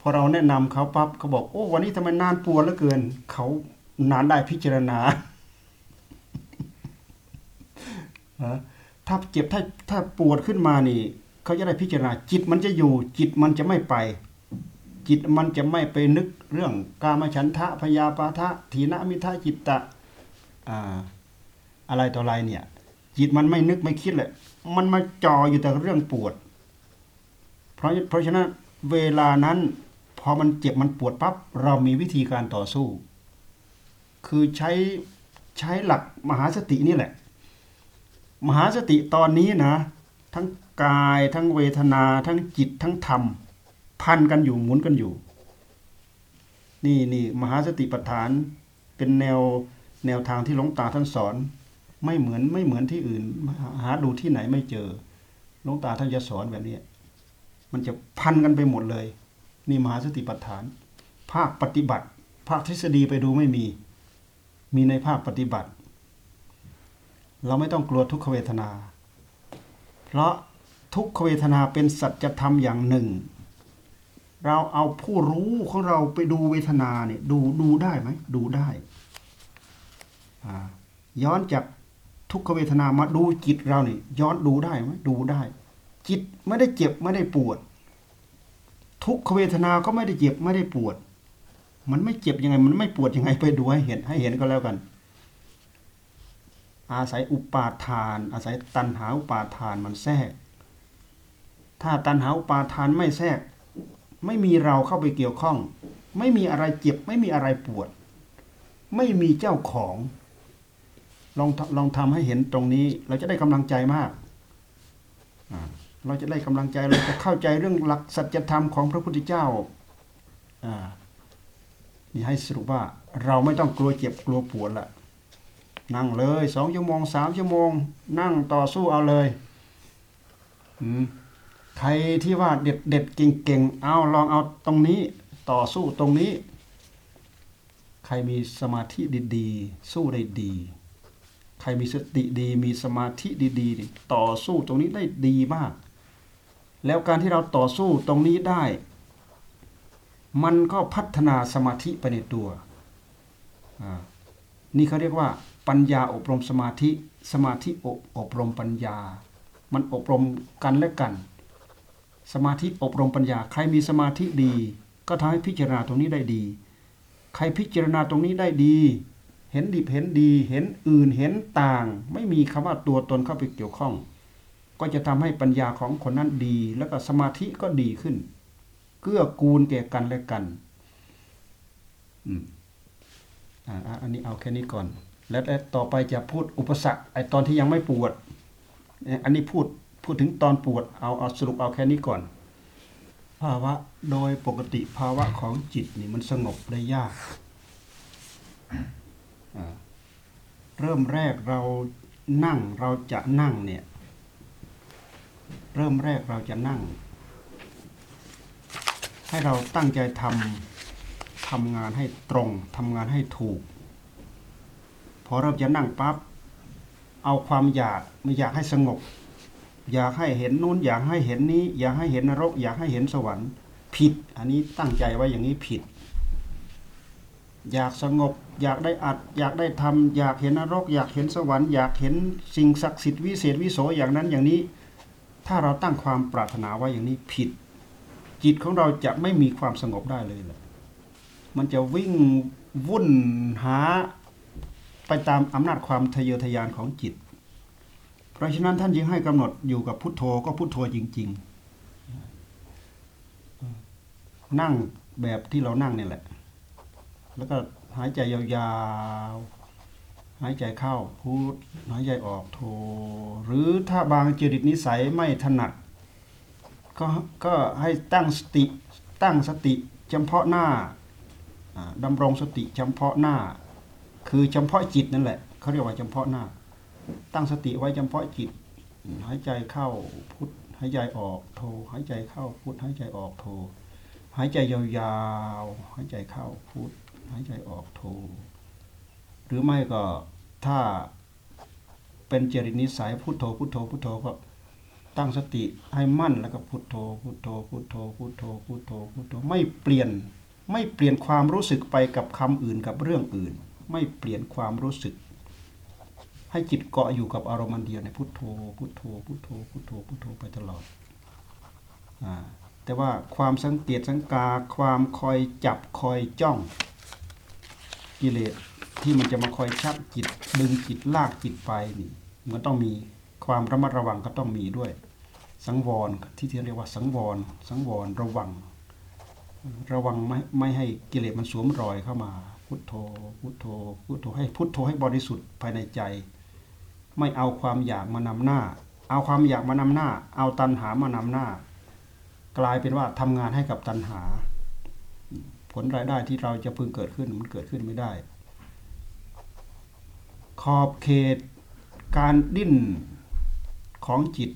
พอเราแนะนำเขาปั๊บเขาบอกโอ้วันนี้ทำไมนานปวดเหลือเกิน เขานานได้พิจารณา ฮะถ้าเจ็บถ้าถ้าปวดขึ้นมานี่เขาจะได้พิจารณาจิตมันจะอยู่ จิตมันจะไม่ไป จิตมันจะไม่ไปนึกเรื่องกามฉันทะพยาปาทะถีนมิทะจิตตะอ่าอะไรต่ออะไรเนี่ย จิตมันไม่นึกไม่คิดเลยมันมาจ่ออยู่แต่เรื่องปวด เพราะเพราะฉะนั้นเวลานั้นพอมันเจ็บมันปวดปั๊บเรามีวิธีการต่อสู้ คือใช้ใช้หลักมหาสตินี่แหละ มหาสติตอนนี้นะ ทั้งกายทั้งเวทนา ทั้งจิตทั้งธรรม พันกันอยู่หมุนกันอยู่ นี่นี่มหาสติปัฏฐานเป็นแนวแนวทางที่หลวงตาท่านสอน ไม่เหมือนไม่เหมือนที่อื่น หาดูที่ไหนไม่เจอหลวงตาท่านจะสอนแบบนี้ มันจะพันกันไปหมดเลย นี่มหาสติปัฏฐาน ภาคปฏิบัติ ภาคทฤษฎีไปดูไม่มี มีในภาคปฏิบัติ เราไม่ต้องกลัวทุกขเวทนา เพราะทุกขเวทนาเป็นสัจธรรมอย่างหนึ่ง เราเอาผู้รู้ของเราไปดูเวทนาเนี่ยดูดูได้ไหมดูได้ย้อนจากทุกขเวทนามาดูจิตเราเนี่ยย้อนดูได้ไหมดูได้ จิตไม่ได้เจ็บไม่ได้ปวด ทุกขเวทนาก็ไม่ได้เจ็บไม่ได้ปวด มันไม่เจ็บยังไง มันไม่ปวดยังไงไปดูให้เห็นให้เห็นก็แล้วกัน อาศัยอุปาทาน อาศัยตัณหาอุปาทานมันแทรก ถ้าตัณหาอุปาทานไม่แทรก ไม่มีเราเข้าไปเกี่ยวข้อง ไม่มีอะไรเจ็บ ไม่มีอะไรปวด ไม่มีเจ้าของ ลองลองทำให้เห็นตรงนี้ เราจะได้กำลังใจมาก เราจะได้กำลังใจเราจะเข้าใจเรื่องหลักสัจธรรมของพระพุทธเจ้าอ่านี่ให้สรุปว่าเราไม่ต้องกลัวเจ็บกลัวปวดละ นั่งเลยสองชั่วโมงสามชั่วโมง นั่งต่อสู้เอาเลยใครที่ว่าเด็ดเด็ดเก่งเก่งๆเอาลองเอาตรงนี้ต่อสู้ตรงนี้ ใครมีสมาธิดีๆ สู้ได้ดี ใครมีสติดีมีสมาธิดีๆ ต่อสู้ตรงนี้ได้ดีมาก แล้วการที่เราต่อสู้ตรงนี้ได้ มันก็พัฒนาสมาธิไปในตัว นี่เขาเรียกว่า ปัญญาอบรมสมาธิสมาธิอบอบรมปัญญา มันอบรมกันและกัน สมาธิอบรมปัญญา ใครมีสมาธิดี ก็ทำให้พิจารณาตรงนี้ได้ดี ใครพิจารณาตรงนี้ได้ดี เห็นดิบเห็นดี เห็นอื่นเห็นต่าง ไม่มีคำว่าตัวตนเข้าไปเกี่ยวข้อง ก็จะทำให้ปัญญาของคนนั้นดี แล้วก็สมาธิก็ดีขึ้น เกื้อกูลแก่กันและกัน อืมอ่าอันนี้เอาแค่นี้ก่อน แล้วต่อไปจะพูดอุปสรรคไอตอนที่ยังไม่ปวด อันนี้พูดพูดถึงตอนปวดเอาเอาสรุปเอาแค่นี้ก่อน ภาวะโดยปกติภาวะของจิตนี่มันสงบได้ยากเริ่มแรกเรานั่งเราจะนั่งเนี่ย เริ่มแรกเราจะนั่ง ให้เราตั้งใจทำทำงานให้ตรงทำงานให้ถูก พอเริ่มจะนั่งปั๊บเอาความอยากไม่อยากให้สงบ อยากให้เห็นนู้นอยากให้เห็นนี้ อยากให้เห็นนรก อยากให้เห็นสวรรค์ผิด อันนี้ตั้งใจไว้อย่างนี้ผิด อยากสงบ อยากได้อัด อยากได้ทำอยากเห็นนรก อยากเห็นสวรรค์อยากเห็นสิ่งศักดิ์สิทธิ์วิเศษวิโสอย่างนั้นอย่างนี้ ถ้าเราตั้งความปรารถนาไว้อย่างนี้ผิด จิตของเราจะไม่มีความสงบได้เลยแหละมันจะวิ่งวุ่นหา ไปตามอำนาจความทะเยอทะยานของจิต เพราะฉะนั้นท่านจึงให้กำหนดอยู่กับพุทโธก็พุทโธจริง ๆ นั่งแบบที่เรานั่งนี่แหละ แล้วก็หายใจยาวๆ หายใจเข้าพุทหายใจออกโทหรือถ้าบางจริตนิสัยไม่ถนัด ก็ก็ให้ตั้งสติตั้งสติเฉพาะหน้าอ่าดำรงสติเฉพาะหน้า คือเฉพาะจิตนั่นแหละเขาเรียกว่าเฉพาะหน้า ตั้งสติไว้เฉพาะจิต หายใจเข้าพุทหายใจออกโทหายใจเข้าพุทหายใจออกโทหายใจยาวๆหายใจเข้าพุทหายใจออกโทหรือไม่ก็ถ้าเป็นจริตนิสัยพุทโธพุทโธพุทโธก็ตั้งสติให้มั่นแล้วก็พุทโธพุทโธพุทโธพุทโธพุทโธพุทโธไม่เปลี่ยนไม่เปลี่ยนความรู้สึกไปกับคำอื่นกับเรื่องอื่น ไม่เปลี่ยนความรู้สึก ให้จิตเกาะอยู่กับอารมณ์เดียวในพุทโธพุทโธพุทโธพุทโธพุทโธไปตลอดอาแต่ว่าความสังเกตสังกาความคอยจับคอยจ้องกิเลสที่มันจะมาคอยชักจิตดึงจิตลากจิตไปนี่มันต้องมีความระมัดระวังก็ต้องมีด้วย สังวรที่ที่เรียกว่าสังวร สังวรระวัง ระวังไม่ไม่ให้กิเลสมันสวมรอยเข้ามา พุทโธพุทโธพุทโธให้พุทโธให้บริสุทธิ์ภายในใจ ไม่เอาความอยากมานำหน้า เอาความอยากมานำหน้า เอาตัณหามานำหน้า กลายเป็นว่าทำงานให้กับตัณหา ผลรายได้ที่เราจะพึงเกิดขึ้นมันเกิดขึ้นไม่ได้ ขอบเขตการดิ้นของจิต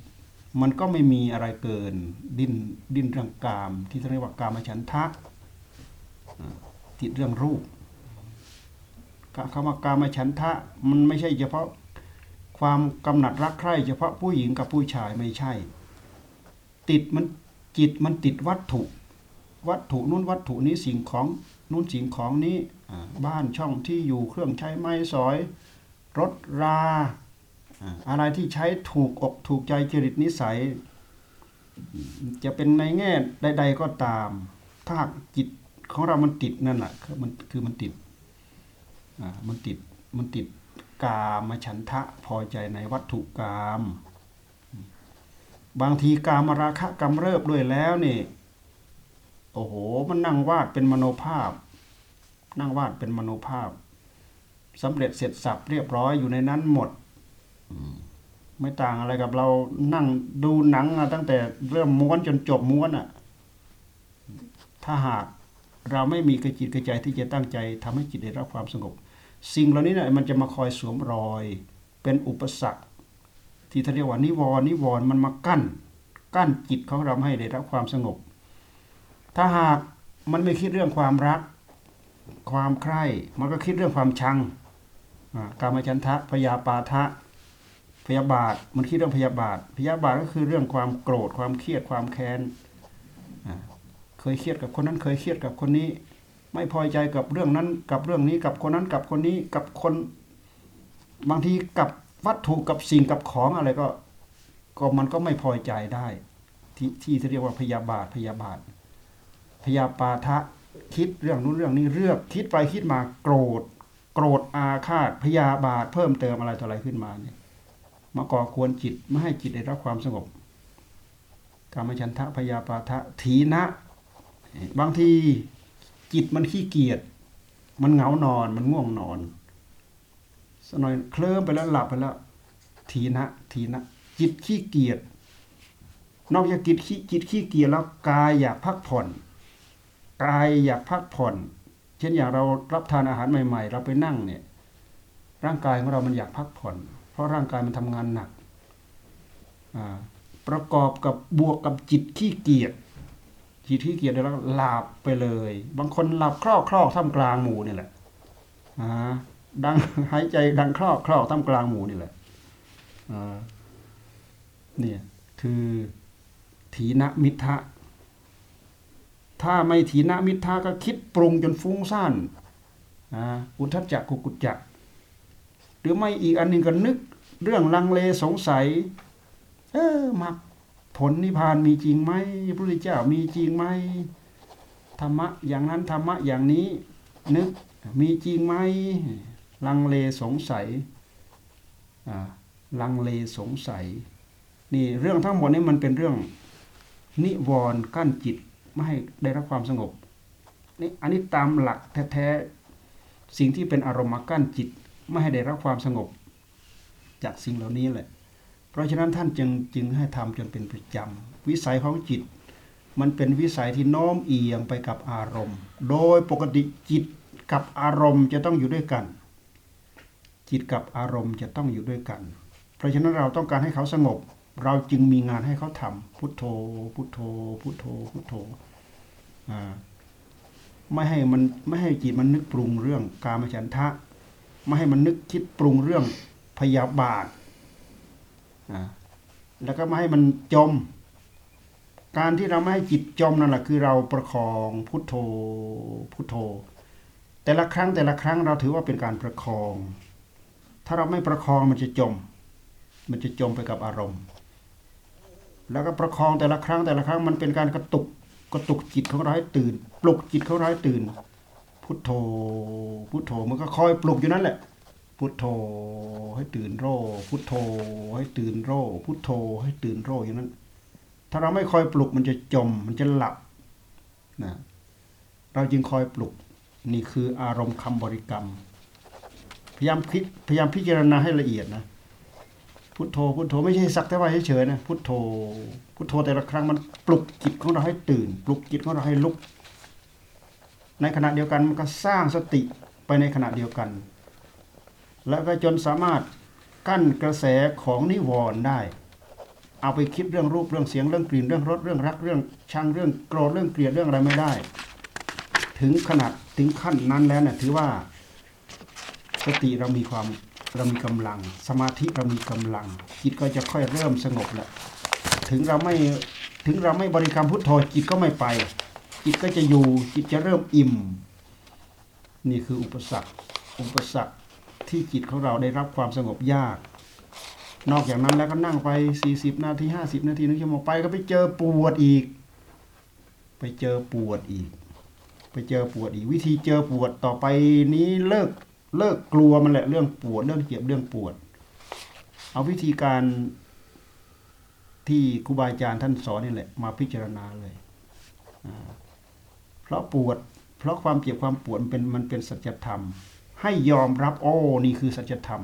มันก็ไม่มีอะไรเกินดิ้นดิ้นเรื่องกาม ที่เรียกว่ากามฉันทะติดเรื่องรูป คำว่ากามฉันทะมันไม่ใช่เฉพาะความกำหนัดรักใคร่เฉพาะผู้หญิงกับผู้ชายไม่ใช่ ติดมันจิตมันติดวัตถุ วัตถุนู้นวัตถุนี้สิ่งของนู้นสิ่งของนี้บ้านช่องที่อยู่เครื่องใช้ไม้สอย รถราอะไรที่ใช้ถูกอกถูกใจจริตนิสัย จะเป็นในแง่ใด ๆก็ตาม ถ้าจิตของเรามันติดนั่นแหละคือมันคือมันติด มันติดมันติดกามฉันทะพอใจในวัตถุกาม บางทีกามราคะกำเริบด้วยแล้วนี่โอ้โหมันนั่งวาดเป็นมโนภาพ นั่งวาดเป็นมโนภาพสำเร็จเสร็จสับเรียบร้อยอยู่ในนั้นหมดไม่ต่างอะไรกับเรานั่งดูหนังตั้งแต่เริ่มม้วนจนจบม้วนอะถ้าหากเราไม่มีกระจิตกระใจที่จะตั้งใจทำให้จิตได้รับความสงบ สิ่งเหล่านี้เนี่ยมันจะมาคอยสวมรอย เป็นอุปสรรค ที่เขาเรียกว่านิวรณ์นิวรณ์มันมากั้น กั้นจิตของเราให้ได้รับความสงบ ถ้าหากมันไม่คิดเรื่องความรัก ความใคร่มันก็คิดเรื่องความชังกามฉันทะพยาปาทะพยาบาทมันคิดเรื่องพยาบาท พยาบาทก็คือเรื่องความโกรธความเครียดความแค้นเคยเครียดกับคนนั้นเคยเครียดกับคนนี้ ไม่พอใจกับเรื่องนั้นกับเรื่องนี้กับคนนั้นกับคนนี้กับคนบางทีกับวัตถุกับสิ่งกับของอะไรก็ ก็มันก็ไม่พอใจได้ ที่ที่เรียกว่าพยาบาทพยาบาท พยาปาทะคิดเรื่องนู้นเรื่องนี้เรื่องคิดไปคิดมาโกรธ โกรธอาฆาตพยาบาทเพิ่มเติมอะไรต่ออะไรขึ้นมาเนี่ยมาก่อควรจิตไม่ให้จิตได้รับความสงบกามฉันทะพยาปาทะถีนะ บางที จิตมันขี้เกียจมันเหงานอนมันง่วงนอนสนอยเคลิ้มไปแล้วหลับไปแล้วทีนะทีนะจิตขี้เกียจนอกจากจิตขี้จิตขี้เกียจแล้วกายอยากพักผ่อนกายอยากพักผ่อน เช่นอย่างเรารับทานอาหารใหม่ ๆ เราไปนั่งเนี่ย ร่างกายของเรามันอยากพักผ่อน เพราะร่างกายมันทำงานหนักประกอบกับบวกกับจิตขี้เกียจ จิตขี้เกียจแล้วหลับไปเลย บางคนหลับคลอกคลอกท่ามกลางหมู่นี่แหละอ่าดังหายใจดังคลอกคลอกท่ามกลางหมู่นี่แหละอ่าเนี่ยคือถีนมิทะถ้าไม่ถีนมิทะก็คิดปรุงจนฟุ้งซ่านอ่าอุทัจจะกุกุจจะหรือไม่อีกอันหนึ่งก็นึก เรื่องลังเลสงสัย เออมรรค ผลนิพพานมีจริงไหมพระพุทธเจ้ามีจริงไหมธรรมะอย่างนั้นธรรมะอย่างนี้นึกมีจริงไหมลังเลสงสัยลังเลสงสัยนี่เรื่องทั้งหมดนี้มันเป็นเรื่องนิวรณ์กั้นจิตไม่ให้ได้รับความสงบนี่อันนี้ตามหลักแท้ๆสิ่งที่เป็นอารมณ์มากั้นจิต ไม่ให้ได้รับความสงบ จากสิ่งเหล่านี้แหละ เพราะฉะนั้นท่านจึงจึงให้ทำจนเป็นประจำวิสัยของจิต มันเป็นวิสัยที่โน้มเอียงไปกับอารมณ์ โดยปกติจิตกับอารมณ์จะต้องอยู่ด้วยกัน จิตกับอารมณ์จะต้องอยู่ด้วยกัน เพราะฉะนั้นเราต้องการให้เขาสงบ เราจึงมีงานให้เขาทำพุทโธ พุทโธ พุทโธ พุทโธไม่ให้มันไม่ให้จิตมันนึกปรุงเรื่องกามฉันทะ ไม่ให้มันนึกคิดปรุงเรื่องพยาบาท แล้วก็ไม่ให้มันจม การที่เราไม่ให้จิตจมนั่นแหละคือเราประคองพุทโธพุทโธ แต่ละครั้งแต่ละครั้งเราถือว่าเป็นการประคอง ถ้าเราไม่ประคองมันจะจม มันจะจมไปกับอารมณ์ แล้วก็ประคองแต่ละครั้งแต่ละครั้งมันเป็นการกระตุกกระตุกจิตของเราให้ตื่น ปลุกจิตของเราให้ตื่น พุทโธพุทโธมันก็คอยปลุกอยู่นั่นแหละ พุทโธให้ตื่นโรพุทโธให้ตื่นโรพุทโธให้ตื่นโรอย่างนั้น ถ้าเราไม่คอยปลุกมันจะจมมันจะหลับนะเราจึงคอยปลุกนี่คืออารมณ์คำบริกรรม พยายามคิดพยายามพิจารณาให้ละเอียดนะพุทโธพุทโธไม่ใช่สักแต่ว่าเฉยๆนะพุทโธพุทโธแต่ละครั้งมันปลุกจิตของเราให้ตื่น ปลุกจิตของเราให้ลุก ในขณะเดียวกันมันก็สร้างสติไปในขณะเดียวกัน แล้วก็จนสามารถกั้นกระแสของนิวรณ์ได้ เอาไปคิดเรื่องรูปเรื่องเสียงเรื่องกลิ่นเรื่องรสเรื่องรักเรื่องชังเรื่องโกรธเรื่องเกลียดเรื่องอะไรไม่ได้ ถึงขนาดถึงขั้นนั้นแล้วเนี่ยถือว่า สติเรามีความเรามีกำลัง สมาธิเรามีกำลังจิตก็จะค่อยเริ่มสงบแหละถึงเราไม่ถึงเราไม่บริกรรมพุทโธจิตก็ไม่ไป จิตก็จะอยู่จิตจะเริ่มอิ่ม นี่คืออุปสรรค อุปสรรค ที่จิตของเราได้รับความสงบยาก นอกจากนั้นแล้วก็นั่งไป 40 นาที 50 นาทีนึงชั่วโมงไปก็ไปเจอปวดอีก ไปเจอปวดอีก ไปเจอปวดอีก วิธีเจอปวดต่อไปนี้เลิกเลิกกลัวมันแหละเรื่องปวดเรื่องเจ็บเรื่องปวด เอาวิธีการที่ครูบาอาจารย์ท่านสอนนี่แหละมาพิจารณาเลย เพราะปวด เพราะความเจ็บความปวดมันเป็นมันเป็นสัจธรรม ให้ยอมรับ โอ้ นี่คือสัจธรรม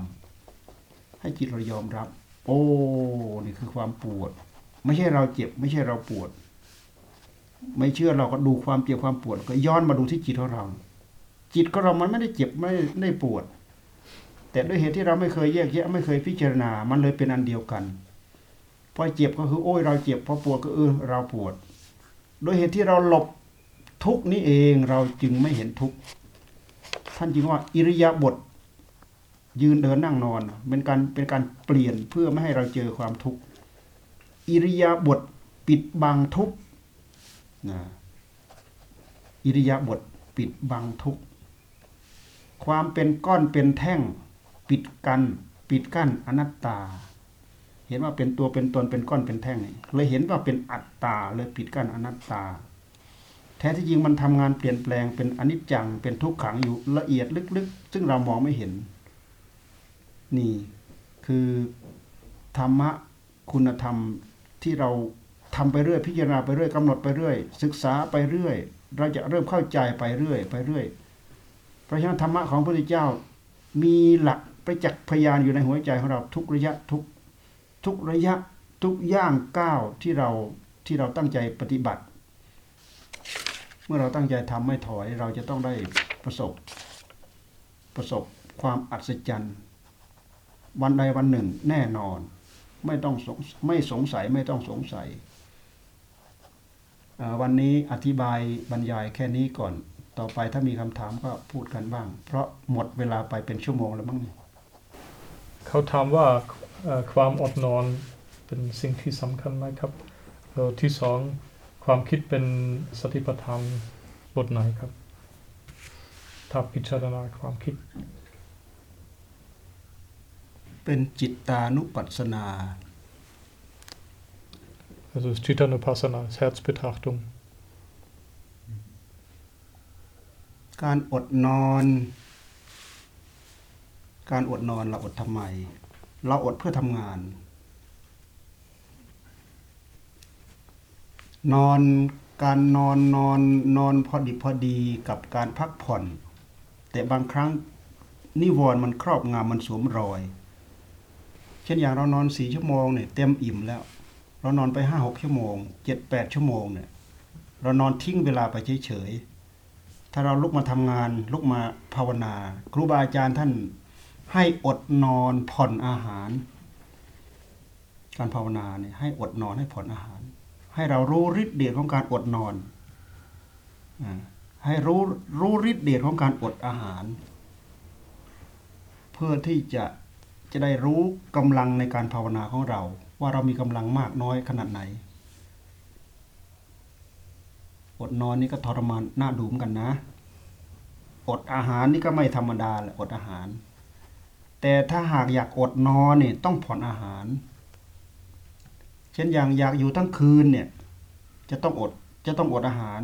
ให้จิตเรายอมรับ โอ้ นี่คือความปวด ไม่ใช่เราเจ็บ ไม่ใช่เราปวด ไม่เชื่อเราก็ดูความเจ็บความปวด ก็ย้อนมาดูที่จิตของเรา จิตของเรามันไม่ได้เจ็บไม่ได้ปวด แต่ด้วยเหตุที่เราไม่เคยแยกแยะไม่เคยพิจารณา มันเลยเป็นอันเดียวกันพอเจ็บก็คือโอ้ยเราเจ็บพอปวดก็เออเราปวด โดยเหตุที่เราหลบทุกนี้เองเราจึงไม่เห็นทุกข์ ท่านจึงว่าอิริยาบถยืนเดินนั่งนอนเป็นการเป็นการเปลี่ยนเพื่อไม่ให้เราเจอความทุกข์อิริยาบถปิดบังทุกข์นะอิริยาบถปิดบังทุกข์ความเป็นก้อนเป็นแท่งปิดกันปิดกั้นอนัตตา เห็นว่าเป็นตัวเป็นตนเป็นก้อนเป็นแท่งเลยเห็นว่าเป็นอัตตาเลยปิดกั้นอนัตตา แท้ที่จริงมันทำงานเปลี่ยนแปลงเป็นอนิจจังเป็นทุกขังอยู่ละเอียดลึกๆ ซึ่งเรามองไม่เห็น นี่คือธรรมะคุณธรรมที่เราทำไปเรื่อยพิจารณาไปเรื่อยกำหนดไปเรื่อย ศึกษาไปเรื่อย เราจะเริ่มเข้าใจไปเรื่อย ไปเรื่อย เพราะฉะนั้นธรรมะของพระพุทธเจ้ามีหลักประจักษ์พยานอยู่ในหัวใจของเราทุกระยะทุกทุกระยะทุกย่างก้าวที่เราที่เราตั้งใจปฏิบัติ เมื่อเราตั้งใจทำไม่ถอย เราจะต้องได้ประสบ ประสบความอัศจรรย์ วันใดวันหนึ่งแน่นอน ไม่ต้องสงไม่สงสัยไม่ต้องสงสัย วันนี้อธิบายบรรยายแค่นี้ก่อน ต่อไปถ้ามีคำถามก็พูดกันบ้าง เพราะหมดเวลาไปเป็นชั่วโมงแล้วมั้งเขาถามว่าความอดนอนเป็นสิ่งที่สำคัญไหมครับที่สอง ความคิดเป็นสติปัฏฐานบทไหนครับ ถ้าพิจารณาความคิด เป็นจิตตานุปัสสนา also das Chittanupassana, das Herzbetrachtung. การอดนอน การอดนอนเราอดทำไม เราอดเพื่อทำงาน นอนการนอนนอนนอนพอดีพอดีกับการพักผ่อน แต่บางครั้งนิวรณ์มันครอบงำมันสวมรอย เช่นอย่างเรานอนสี่ชั่วโมงเนี่ยเต็มอิ่มแล้ว เรานอนไปห้าหกชั่วโมงเจ็ดแปดชั่วโมงเนี่ยเรานอนทิ้งเวลาไปเฉยๆถ้าเราลุกมาทำงานลุกมาภาวนา ครูบาอาจารย์ท่านให้อดนอนผ่อนอาหาร การภาวนาเนี่ยให้อดนอนให้ผ่อนอาหาร ให้เรารู้ฤทธิ์เดชของการอดนอนให้รู้รู้ฤทธิ์เดชของการอดอาหาร เพื่อที่จะจะได้รู้กำลังในการภาวนาของเรา ว่าเรามีกำลังมากน้อยขนาดไหน อดนอนนี่ก็ทรมานน่าดูมกันนะ อดอาหารนี่ก็ไม่ธรรมดาแหละอดอาหาร แต่ถ้าหากอยากอดนอนเนี่ยต้องผ่อนอาหาร ช่นอย่างอยากอยู่ทั้งคืนเนี่ยจะต้องอดจะต้องอดอาหาร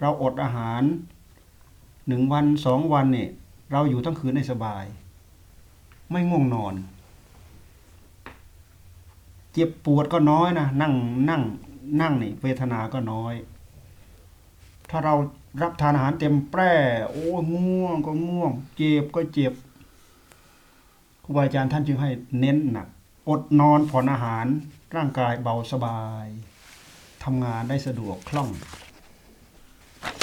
เราอดอาหารหนึ่งวันสองวันเนี่ยเราอยู่ทั้งคืนได้สบาย ไม่ง่วงนอน เจ็บปวดก็น้อยนะนั่งนั่งนั่งนี่เวทนาก็น้อย ถ้าเรารับทานอาหารเต็มแปร่โอ้ง่วงก็ง่วง เจ็บก็เจ็บครูบาอาจารย์ท่านจึงให้เน้นหนัก อดนอนผ่อนอาหารร่างกายเบาสบายทำงานได้สะดวกคล่อง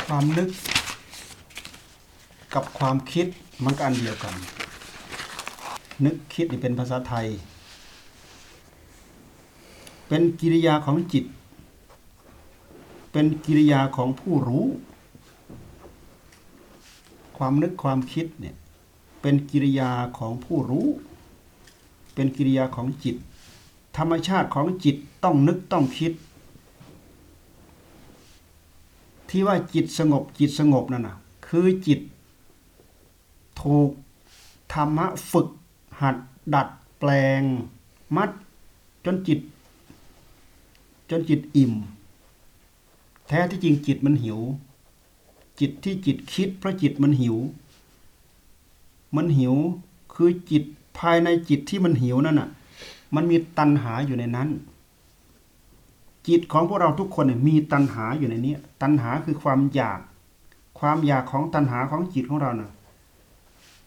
ความนึก กับความคิดมันก็อันเดียวกัน นึกคิดนี่เป็นภาษาไทย เป็นกิริยาของจิต เป็นกิริยาของผู้รู้ ความนึกความคิดเนี่ยเป็นกิริยาของผู้รู้ เป็นกิริยาของจิต ธรรมชาติของจิตต้องนึกต้องคิด ที่ว่าจิตสงบจิตสงบนั่นนะคือจิต ถูกธรรมะฝึก หัด ดัดแปลง มัด จนจิต จนจิตอิ่ม แท้ที่จริงจิตมันหิว จิตที่จิตคิดเพราะจิตมันหิว มันหิวคือจิต ภายในจิตที่มันหิวนั่นน่ะ มันมีตัณหาอยู่ในนั้น จิตของพวกเราทุกคนเนี่ยมีตัณหาอยู่ในนี้ตัณหาคือความอยาก ความอยากของตัณหาของจิตของเราน่ะ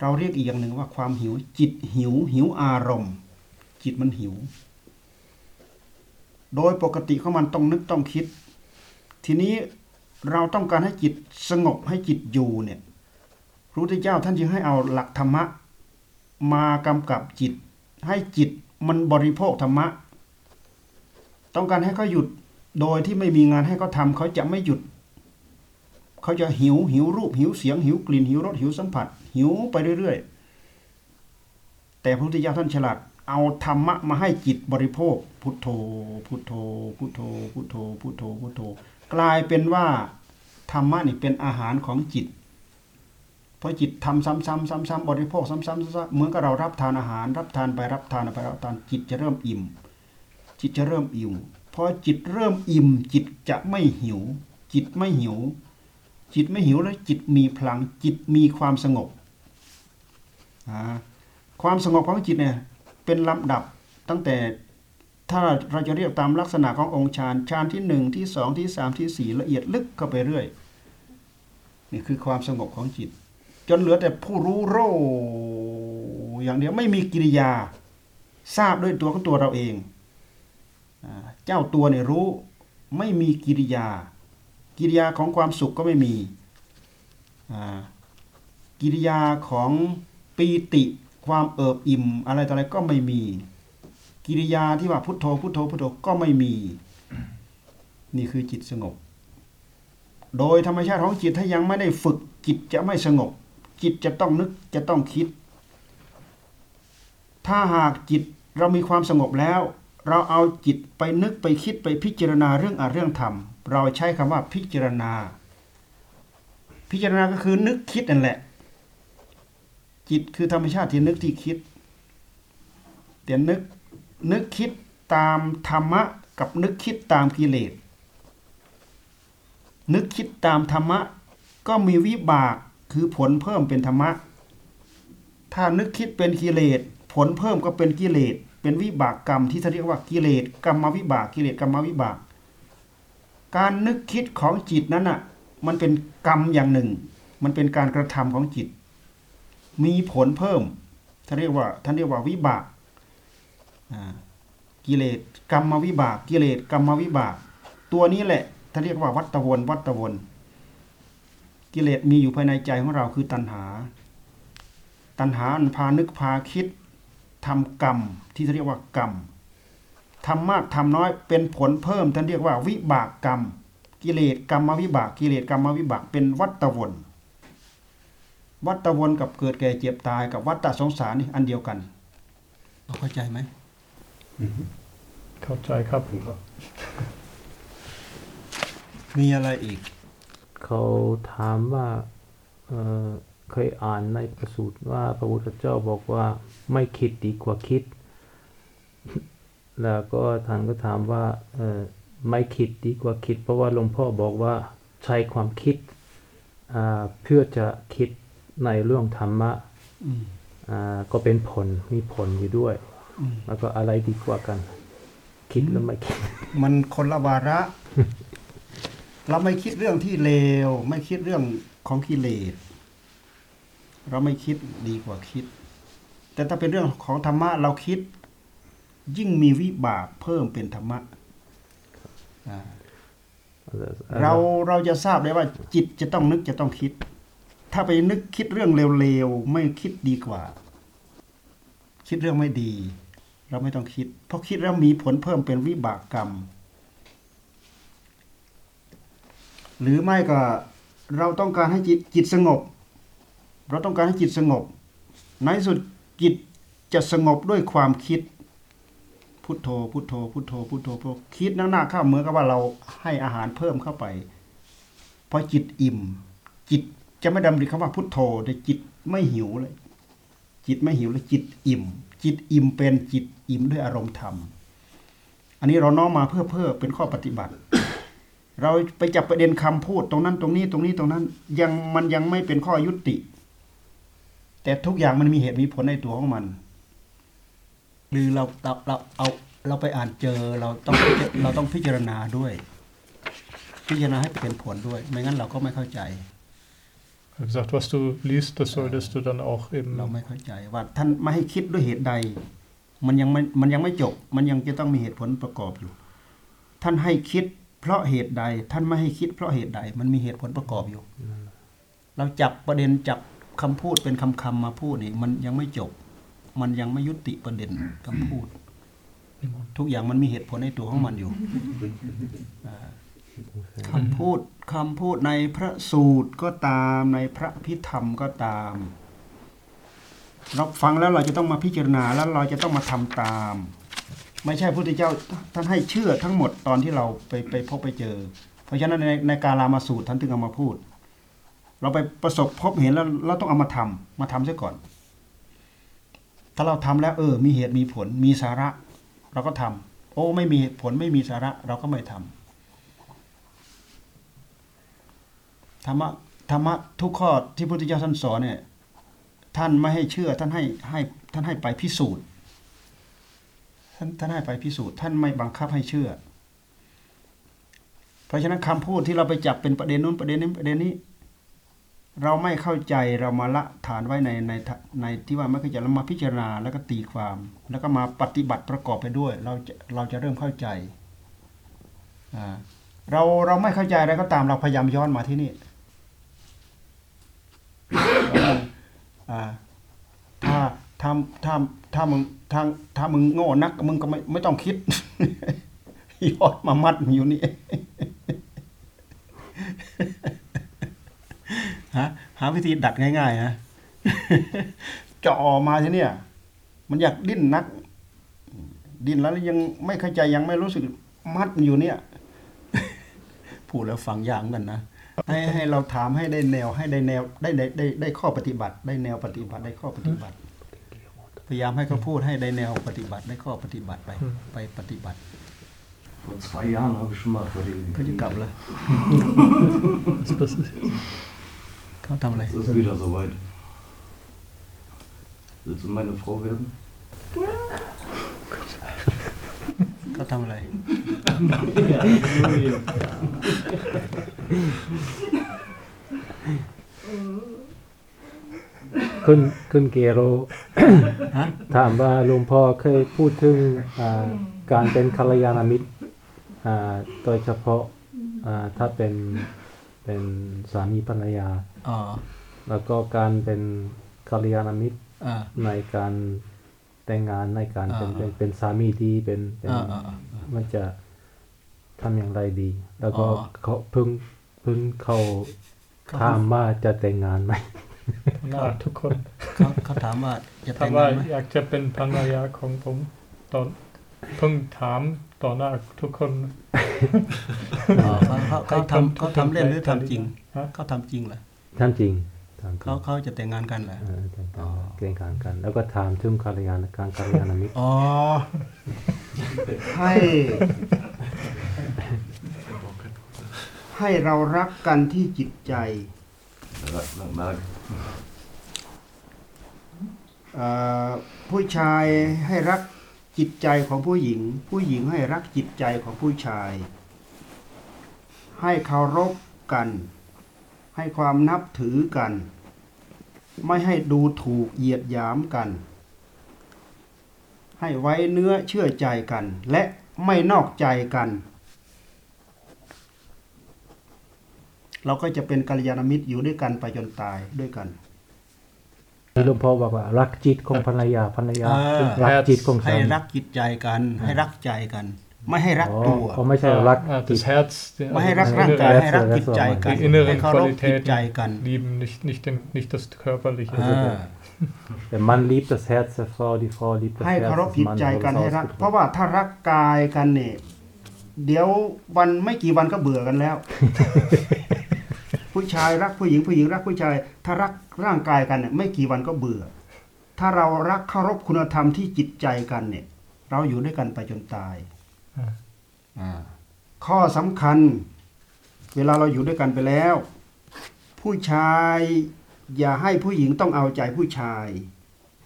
เราเรียกอีกอย่างหนึ่งว่าความหิว จิตหิว หิวอารมณ์ จิตมันหิว โดยปกติของมันต้องนึกต้องคิด ทีนี้เราต้องการให้จิตสงบให้จิตอยู่เนี่ยพระพุทธเจ้าท่านจึงให้เอาหลักธรรมะ มากำกับจิต ให้จิตมันบริโภคธรรมะ ต้องการให้เขาหยุดโดยที่ไม่มีงานให้เขาทำเขาจะไม่หยุด เขาจะหิวหิวรูปหิวเสียงหิวกลิ่นหิวรสหิวสัมผัส หิวไปเรื่อยๆ แต่พระพุทธเจ้าท่านฉลาด เอาธรรมะมาให้จิตบริโภค พุทโธ พุทโธ พุทโธ พุทโธ พุทโธพุทโธ กลายเป็นว่าธรรมะนี่เป็นอาหารของจิต พอจิตทำซ้ำๆซ้ำๆบริโภคซ้ำๆซ้ำๆเหมือนกับเรารับทานอาหาร รับทานไปรับทานไปรับทานจิตจะเริ่มอิ่ม จิตจะเริ่มอิ่มพอจิตเริ่มอิ่ม จิตจะไม่หิว จิตไม่หิว จิตไม่หิวแล้วจิตมีพลังจิตมีความสงบความสงบของจิตเนี่ยเป็นลำดับตั้งแต่ถ้าเราจะเรียกตามลักษณะขององค์ฌานฌานที่หนึ่งที่สองที่สามที่สี่ละเอียดลึกเข้าไปเรื่อยนี่คือความสงบของจิต จนเหลือแต่ผู้รู้โรอย่างเดียวไม่มีกิริยา ทราบด้วยตัวของตัวเราเอง เจ้าตัวเนี่ยรู้ไม่มีกิริยา กิริยาของความสุขก็ไม่มี กิริยาของปีติความเอิบอิ่มอะไรต่ออะไรก็ไม่มี กิริยาที่ว่าพุทโธพุทโธพุทโธก็ไม่มี นี่คือจิตสงบ โดยธรรมชาติของจิตถ้ายังไม่ได้ฝึกจิตจะไม่สงบ จิตจะต้องนึกจะต้องคิด ถ้าหากจิตเรามีความสงบแล้ว เราเอาจิตไปนึกไปคิดไปพิจารณาเรื่องอะเรื่องธรรม เราใช้คำว่าพิจารณา พิจารณาก็คือนึกคิดนั่นแหละ จิตคือธรรมชาติที่นึกที่คิดแต่นึกนึกคิดตามธรรมะกับนึกคิดตามกิเลสนึกคิดตามธรรมะก็มีวิบาก คือผลเพิ่มเป็นธรรมะ ถ้านึกคิดเป็นกิเลสผลเพิ่มก็เป็นกิเลสเป็นวิบากกรรมที่เขาเรียกว่ากิเลสกรรมวิบากกิเลสกรรมวิบาก การนึกคิดของจิตนั้นน่ะมันเป็นกรรมอย่างหนึ่ง มันเป็นการกระทำของจิต มีผลเพิ่มท่านเรียกว่าท่านเรียกว่าวิบากกิเลสกรรมวิบาก กิเลสกรรมวิบาก ตัวนี้แหละท่านเรียกว่าวัตวนวัตวน กิเลสมีอยู่ภายในใจของเราคือตัณหา ตัณหาอันพานึกพาคิดทำกรรมที่เรียกว่ากรรมทำมากทำน้อยเป็นผลเพิ่มท่านเรียกว่าวิบากกรรม กิเลสกรรมวิบาก กิเลสกรรมวิบากเป็นวัตวน วัตวนกับเกิดแก่เจ็บตายกับวัฏสงสารนี่อันเดียวกันเข้าใจไหมเข้าใจครับมีอะไรอีก เขาถามว่าเอ่อเคยอ่านในประสูตรว่าพระพุทธเจ้าบอกว่าไม่คิดดีกว่าคิด แล้วก็ท่านก็ถามว่าเอ่อไม่คิดดีกว่าคิด เพราะว่าหลวงพ่อบอกว่าใช้ความคิดอ่าเพื่อจะคิดในเรื่องธรรมะอืมอ่าก็เป็นผลมีผลอยู่ด้วยอืมแล้วก็อะไรดีกว่ากัน คิดหรือไม่คิด มันคนละวาระ เราไม่คิดเรื่องที่เลว ไม่คิดเรื่องของกิเลสเราไม่คิดดีกว่าคิด แต่ถ้าเป็นเรื่องของธรรมะเราคิด ยิ่งมีวิบากเพิ่มเป็นธรรมะเราเราจะทราบได้ว่าจิตจะต้องนึกจะต้องคิด ถ้าไปนึกคิดเรื่องเลวๆไม่คิดดีกว่า คิดเรื่องไม่ดี เราไม่ต้องคิด เพราะคิดแล้วมีผลเพิ่มเป็นวิบากกรรม หรือไม่ก็เราต้องการให้จิตจิตสงบ เราต้องการให้จิตสงบ ในสุดจิตจะสงบด้วยความคิด พุทโธ พุทโธ พุทโธ พุทโธพอคิดนั่งหน้าข้าเหมือนกับว่าเราให้อาหารเพิ่มเข้าไปพอจิตอิ่ม จิตจะไม่ดำริคำว่าพุทโธแต่จิตไม่หิวเลย จิตไม่หิวเลยจิตอิ่ม จิตอิ่มเป็นจิตอิ่มด้วยอารมณ์ธรรม อันนี้เราน้อมมาเพื่อเพื่อเป็นข้อปฏิบัติ เราไปจับประเด็นคำพูดตรงนั้นตรงนี้ตรงนี้ตรงนั้น ยังมันยังไม่เป็นข้อยุติ แต่ทุกอย่างมันมีเหตุมีผลในตัวของมัน หรือเราเราเราเอาเราไปอ่านเจอเราต้องเราต้องพิจารณาด้วย พิจารณาให้เป็นผลด้วย ไม่งั้นเราก็ไม่เข้าใจ Er hat gesagt, was du liest, das solltest du dann auch เรา eben ไม่เข้าใจว่าท่านไม่ให้คิดด้วยเหตุใด มันยังไม่มันยังไม่จบ มันยังจะต้องมีเหตุผลประกอบอยู่ ท่านให้คิดเพ ราะเหตุใด ท่านไม่ให้คิดเพราะเหตุใด มันมีเหตุผลประกอบอยู่ เราจับประเด็นจับคำพูดเป็นคำคำๆมาพูดนี่มันยังไม่จบ มันยังไม่ยุติประเด็นคำพูด ทุกอย่างมันมีเหตุผลในตัวของมันอยู่อ่าคำพูดคำพูดในพระสูตรก็ตามในพระพิธรรมก็ตาม เราฟังแล้วเราจะต้องมาพิจารณาแล้วเราจะต้องมาทำตาม ไม่ใช่พระพุทธเจ้าท่านให้เชื่อทั้งหมดตอนที่เราไปไปพบไปเจอ เพราะฉะนั้นในในการลามาสูตรท่านถึงเอามาพูด เราไปประสบพบเห็นแล้วเราต้องเอามาทำมาทำซะก่อน ถ้าเราทำแล้วเออ มีเหตุมีผล มีสาระ เราก็ทำโอ้ ไม่มีเหตุผลไม่มีสาระ เราก็ไม่ทำธรรมะธรรมะทุกข้อที่พุทธเจ้าท่านสอนเนี่ยท่านไม่ให้เชื่อท่านให้ให้ท่านให้ไปพิสูจน์ ท่านท่านให้ไปพิสูจน์ท่านไม่บังคับให้เชื่อ เพราะฉะนั้นคำพูดที่เราไปจับเป็นประเด็นนู้นประเด็นนี้ประเด็นนี้ เราไม่เข้าใจเรามาละฐานไว้ในในในที่ว่าไม่เข้าใจเรามาพิจารณาแล้วก็ตีความ แล้วก็มาปฏิบัติประกอบไปด้วย เราจะเราจะเริ่มเข้าใจเราเราไม่เข้าใจอะไรก็ตามเราพยายามย้อนมาที่นี่ถ้าถ้าถ้าถ้ามึง ถ้าถ้ามึงโง่นักมึงก็ไม่ไม่ต้องคิดยอดมามัดอยู่นี่ฮะหาวิธีดัดง่ายๆฮะเจาะออกมาทีเนี่ย มันอยากดิ้นนัก ดิ้นแล้วยังไม่เข้าใจยังไม่รู้สึกมัดอยู่เนี่ย พูดแล้วฟังยากเหมือนกันนะให้ให้เราถามให้ได้แนวให้ได้แนวได้ได้ได้ได้ข้อปฏิบัติ ได้แนวปฏิบัติได้ข้อปฏิบัติ พยายามให้เขาพูดให้ได้แนวปฏิบัติได้ข้อปฏิบัติไป ไปปฏิบัติ Vor zwei Jahren habe ich schon mal vor den เขาจะกลับเลย Was passiert? เขาทำอะไร Es ist wieder soweit. Willst du meine Frau werden? เขาทำอะไร คุณคุณเกโรฮะถามว่าหลวงพ่อเคยพูดถึงอ่าการเป็นกัลยาณมิตรอ่าโดยเฉพาะอ่าถ้าเป็นเป็นสามีภรรยาอ๋อแล้วก็การเป็นกัลยาณมิตรอ่าในการแต่งงานในการเป็นอ่าเป็นเป็นสามีที่เป็นเป็นอ่าอ่าอ่ามันจะทำอย่างไรดี แล้วก็อ๋อเขาเพิ่งเพิ่งเขาเขาถามว่าจะแต่งงานไหมห น้าทุกคนเขาเขาถามว่าจะแต่ถามงว่างานไหมอยากจะเป็นภรรยาของผมตอนเพิ่งถามต่อหน้าทุกคนอ๋อเขาเขาเขาทำเขาทำเล่นหรือทำจริงฮะเขาทำจริงเหรอท่านจริงท่านจริงเขาเขาจะแต่งงานกันเหรอเออแต่งงานเกรงการกัน แล้วก็ถามถึงกัลยาณการกัลยาณมิตรอ๋อให้ ให้เรารักกันที่จิตใจ ผู้ชายให้รักจิตใจของผู้หญิง ผู้หญิงให้รักจิตใจของผู้ชาย ให้เคารพกัน ให้ความนับถือกัน ไม่ให้ดูถูกเหยียดหยามกัน ให้ไว้เนื้อเชื่อใจกัน และไม่นอกใจกัน เราก็จะเป็นกัลยาณมิตรอยู่ด้วยกันไปจนตายด้วยกันที่หลวงพ่อบอกว่ารักจิตของภรรยาภรรยาอ่ารักจิตของสาให้มีรักจิตใจกัน ให้รักใจกัน ไม่ให้รักอ๋อตัวเขาไม่ใช่รัก Ah, จิต das Herz, die- ไม่ให้รัก also ร่าง das กาย innere- ให้รักจิตใจกัน die inneren ให้เคารพจิต Qualitäten ใจกัน lieben, nicht, nicht, den, nicht das Körperliche. อ่า Der Mann liebt das Herz der Frau die Frau liebt das ให้ Herz เคารพ des จิต Mannes ใจกัน so ให้รัก ausgedrückt. เพราะว่าถ้ารักกายกันเนี่ยเดี๋ยววันไม่กี่วันก็เบื่อกันแล้ว ผู้ชายรักผู้หญิงผู้หญิงรักผู้ชาย ถ้ารักร่างกายกันเนี่ยไม่กี่วันก็เบื่อ ถ้าเรารักเคารพคุณธรรมที่จิตใจกันเนี่ย เราอยู่ด้วยกันไปจนตายอ่าอ่าข้อสำคัญ เวลาเราอยู่ด้วยกันไปแล้ว ผู้ชายอย่าให้ผู้หญิงต้องเอาใจผู้ชาย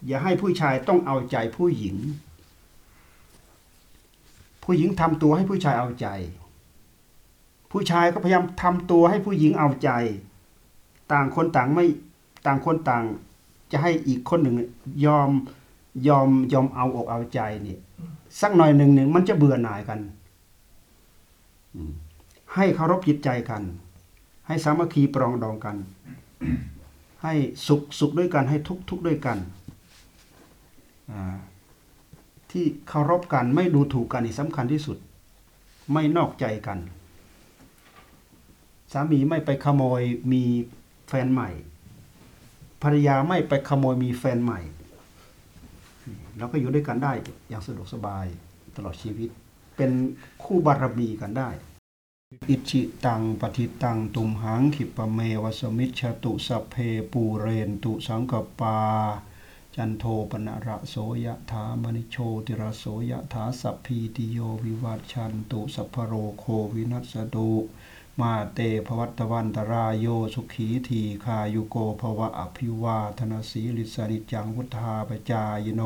อย่าให้ผู้ชายต้องเอาใจผู้หญิง ผู้หญิงทำตัวให้ผู้ชายเอาใจ ผู้ชายก็พยายามทำตัวให้ผู้หญิงเอาใจ ต่างคนต่างไม่ต่างคนต่าง จะให้อีกคนหนึ่งยอมยอมยอมเอาอกเอาใจเนี่ยสักหน่อยหนึ่งหนึ่งมันจะเบื่อหน่ายกันให้เคารพจิตใจกัน ให้สามัคคีปรองดองกัน ให้สุขสุขด้วยกัน ให้ทุกทุกด้วยกันที่เคารพกันไม่ดูถูกกันนี่สำคัญที่สุด ไม่นอกใจกัน สามีไม่ไปขโมยมีแฟนใหม่ ภรรยาไม่ไปขโมยมีแฟนใหม่เราก็อยู่ด้วยกันได้อย่างสะดวกสบายตลอดชีวิต เป็นคู่บารมีกันได้ อิจฉิตังปัตถิตังตุมหังขิปปะเมวะ สะมิชฌะตุ สัพเพปูเรนตุสังกัปปา จันโทปัณณะระโสยะถา มะณิโชติระโสยะถาสัพพีติโยวิวัชชันตุสัพพะโรโควินัสสะตุ มาเต ภะวัตวันตะราโยสุขีทีฆายุโก ภะวะ อะภิวาทะนะสีลิสสะ นิจจังวุฑฒาปะจายิโน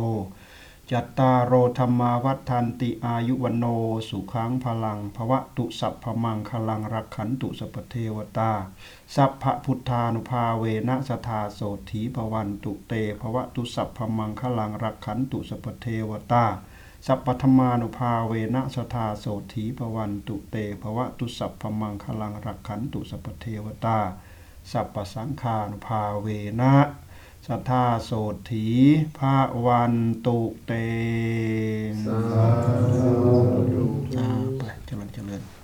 จัตตารโรธรรมาวัฏันติอายุวันโน สุขังพลังภวะตุสัพพมังคลังรักขันตุสัพเทวตา สัพพพุทธานุภาเวนะสทาโสถีภวันตุเตภวะตุสัพพมังคลังรักขันตุสัพเทวตา สัพพธรรมานุภาเวนะสทาโสถีภวันตุเตภวะตุสัพพมังคลังรักขันตุสัพพเทวตา สัพพสังฆานุภาเวนะสัทธาโสถีพระวันตุเตสาธุอ่าไปเจริญเจริญ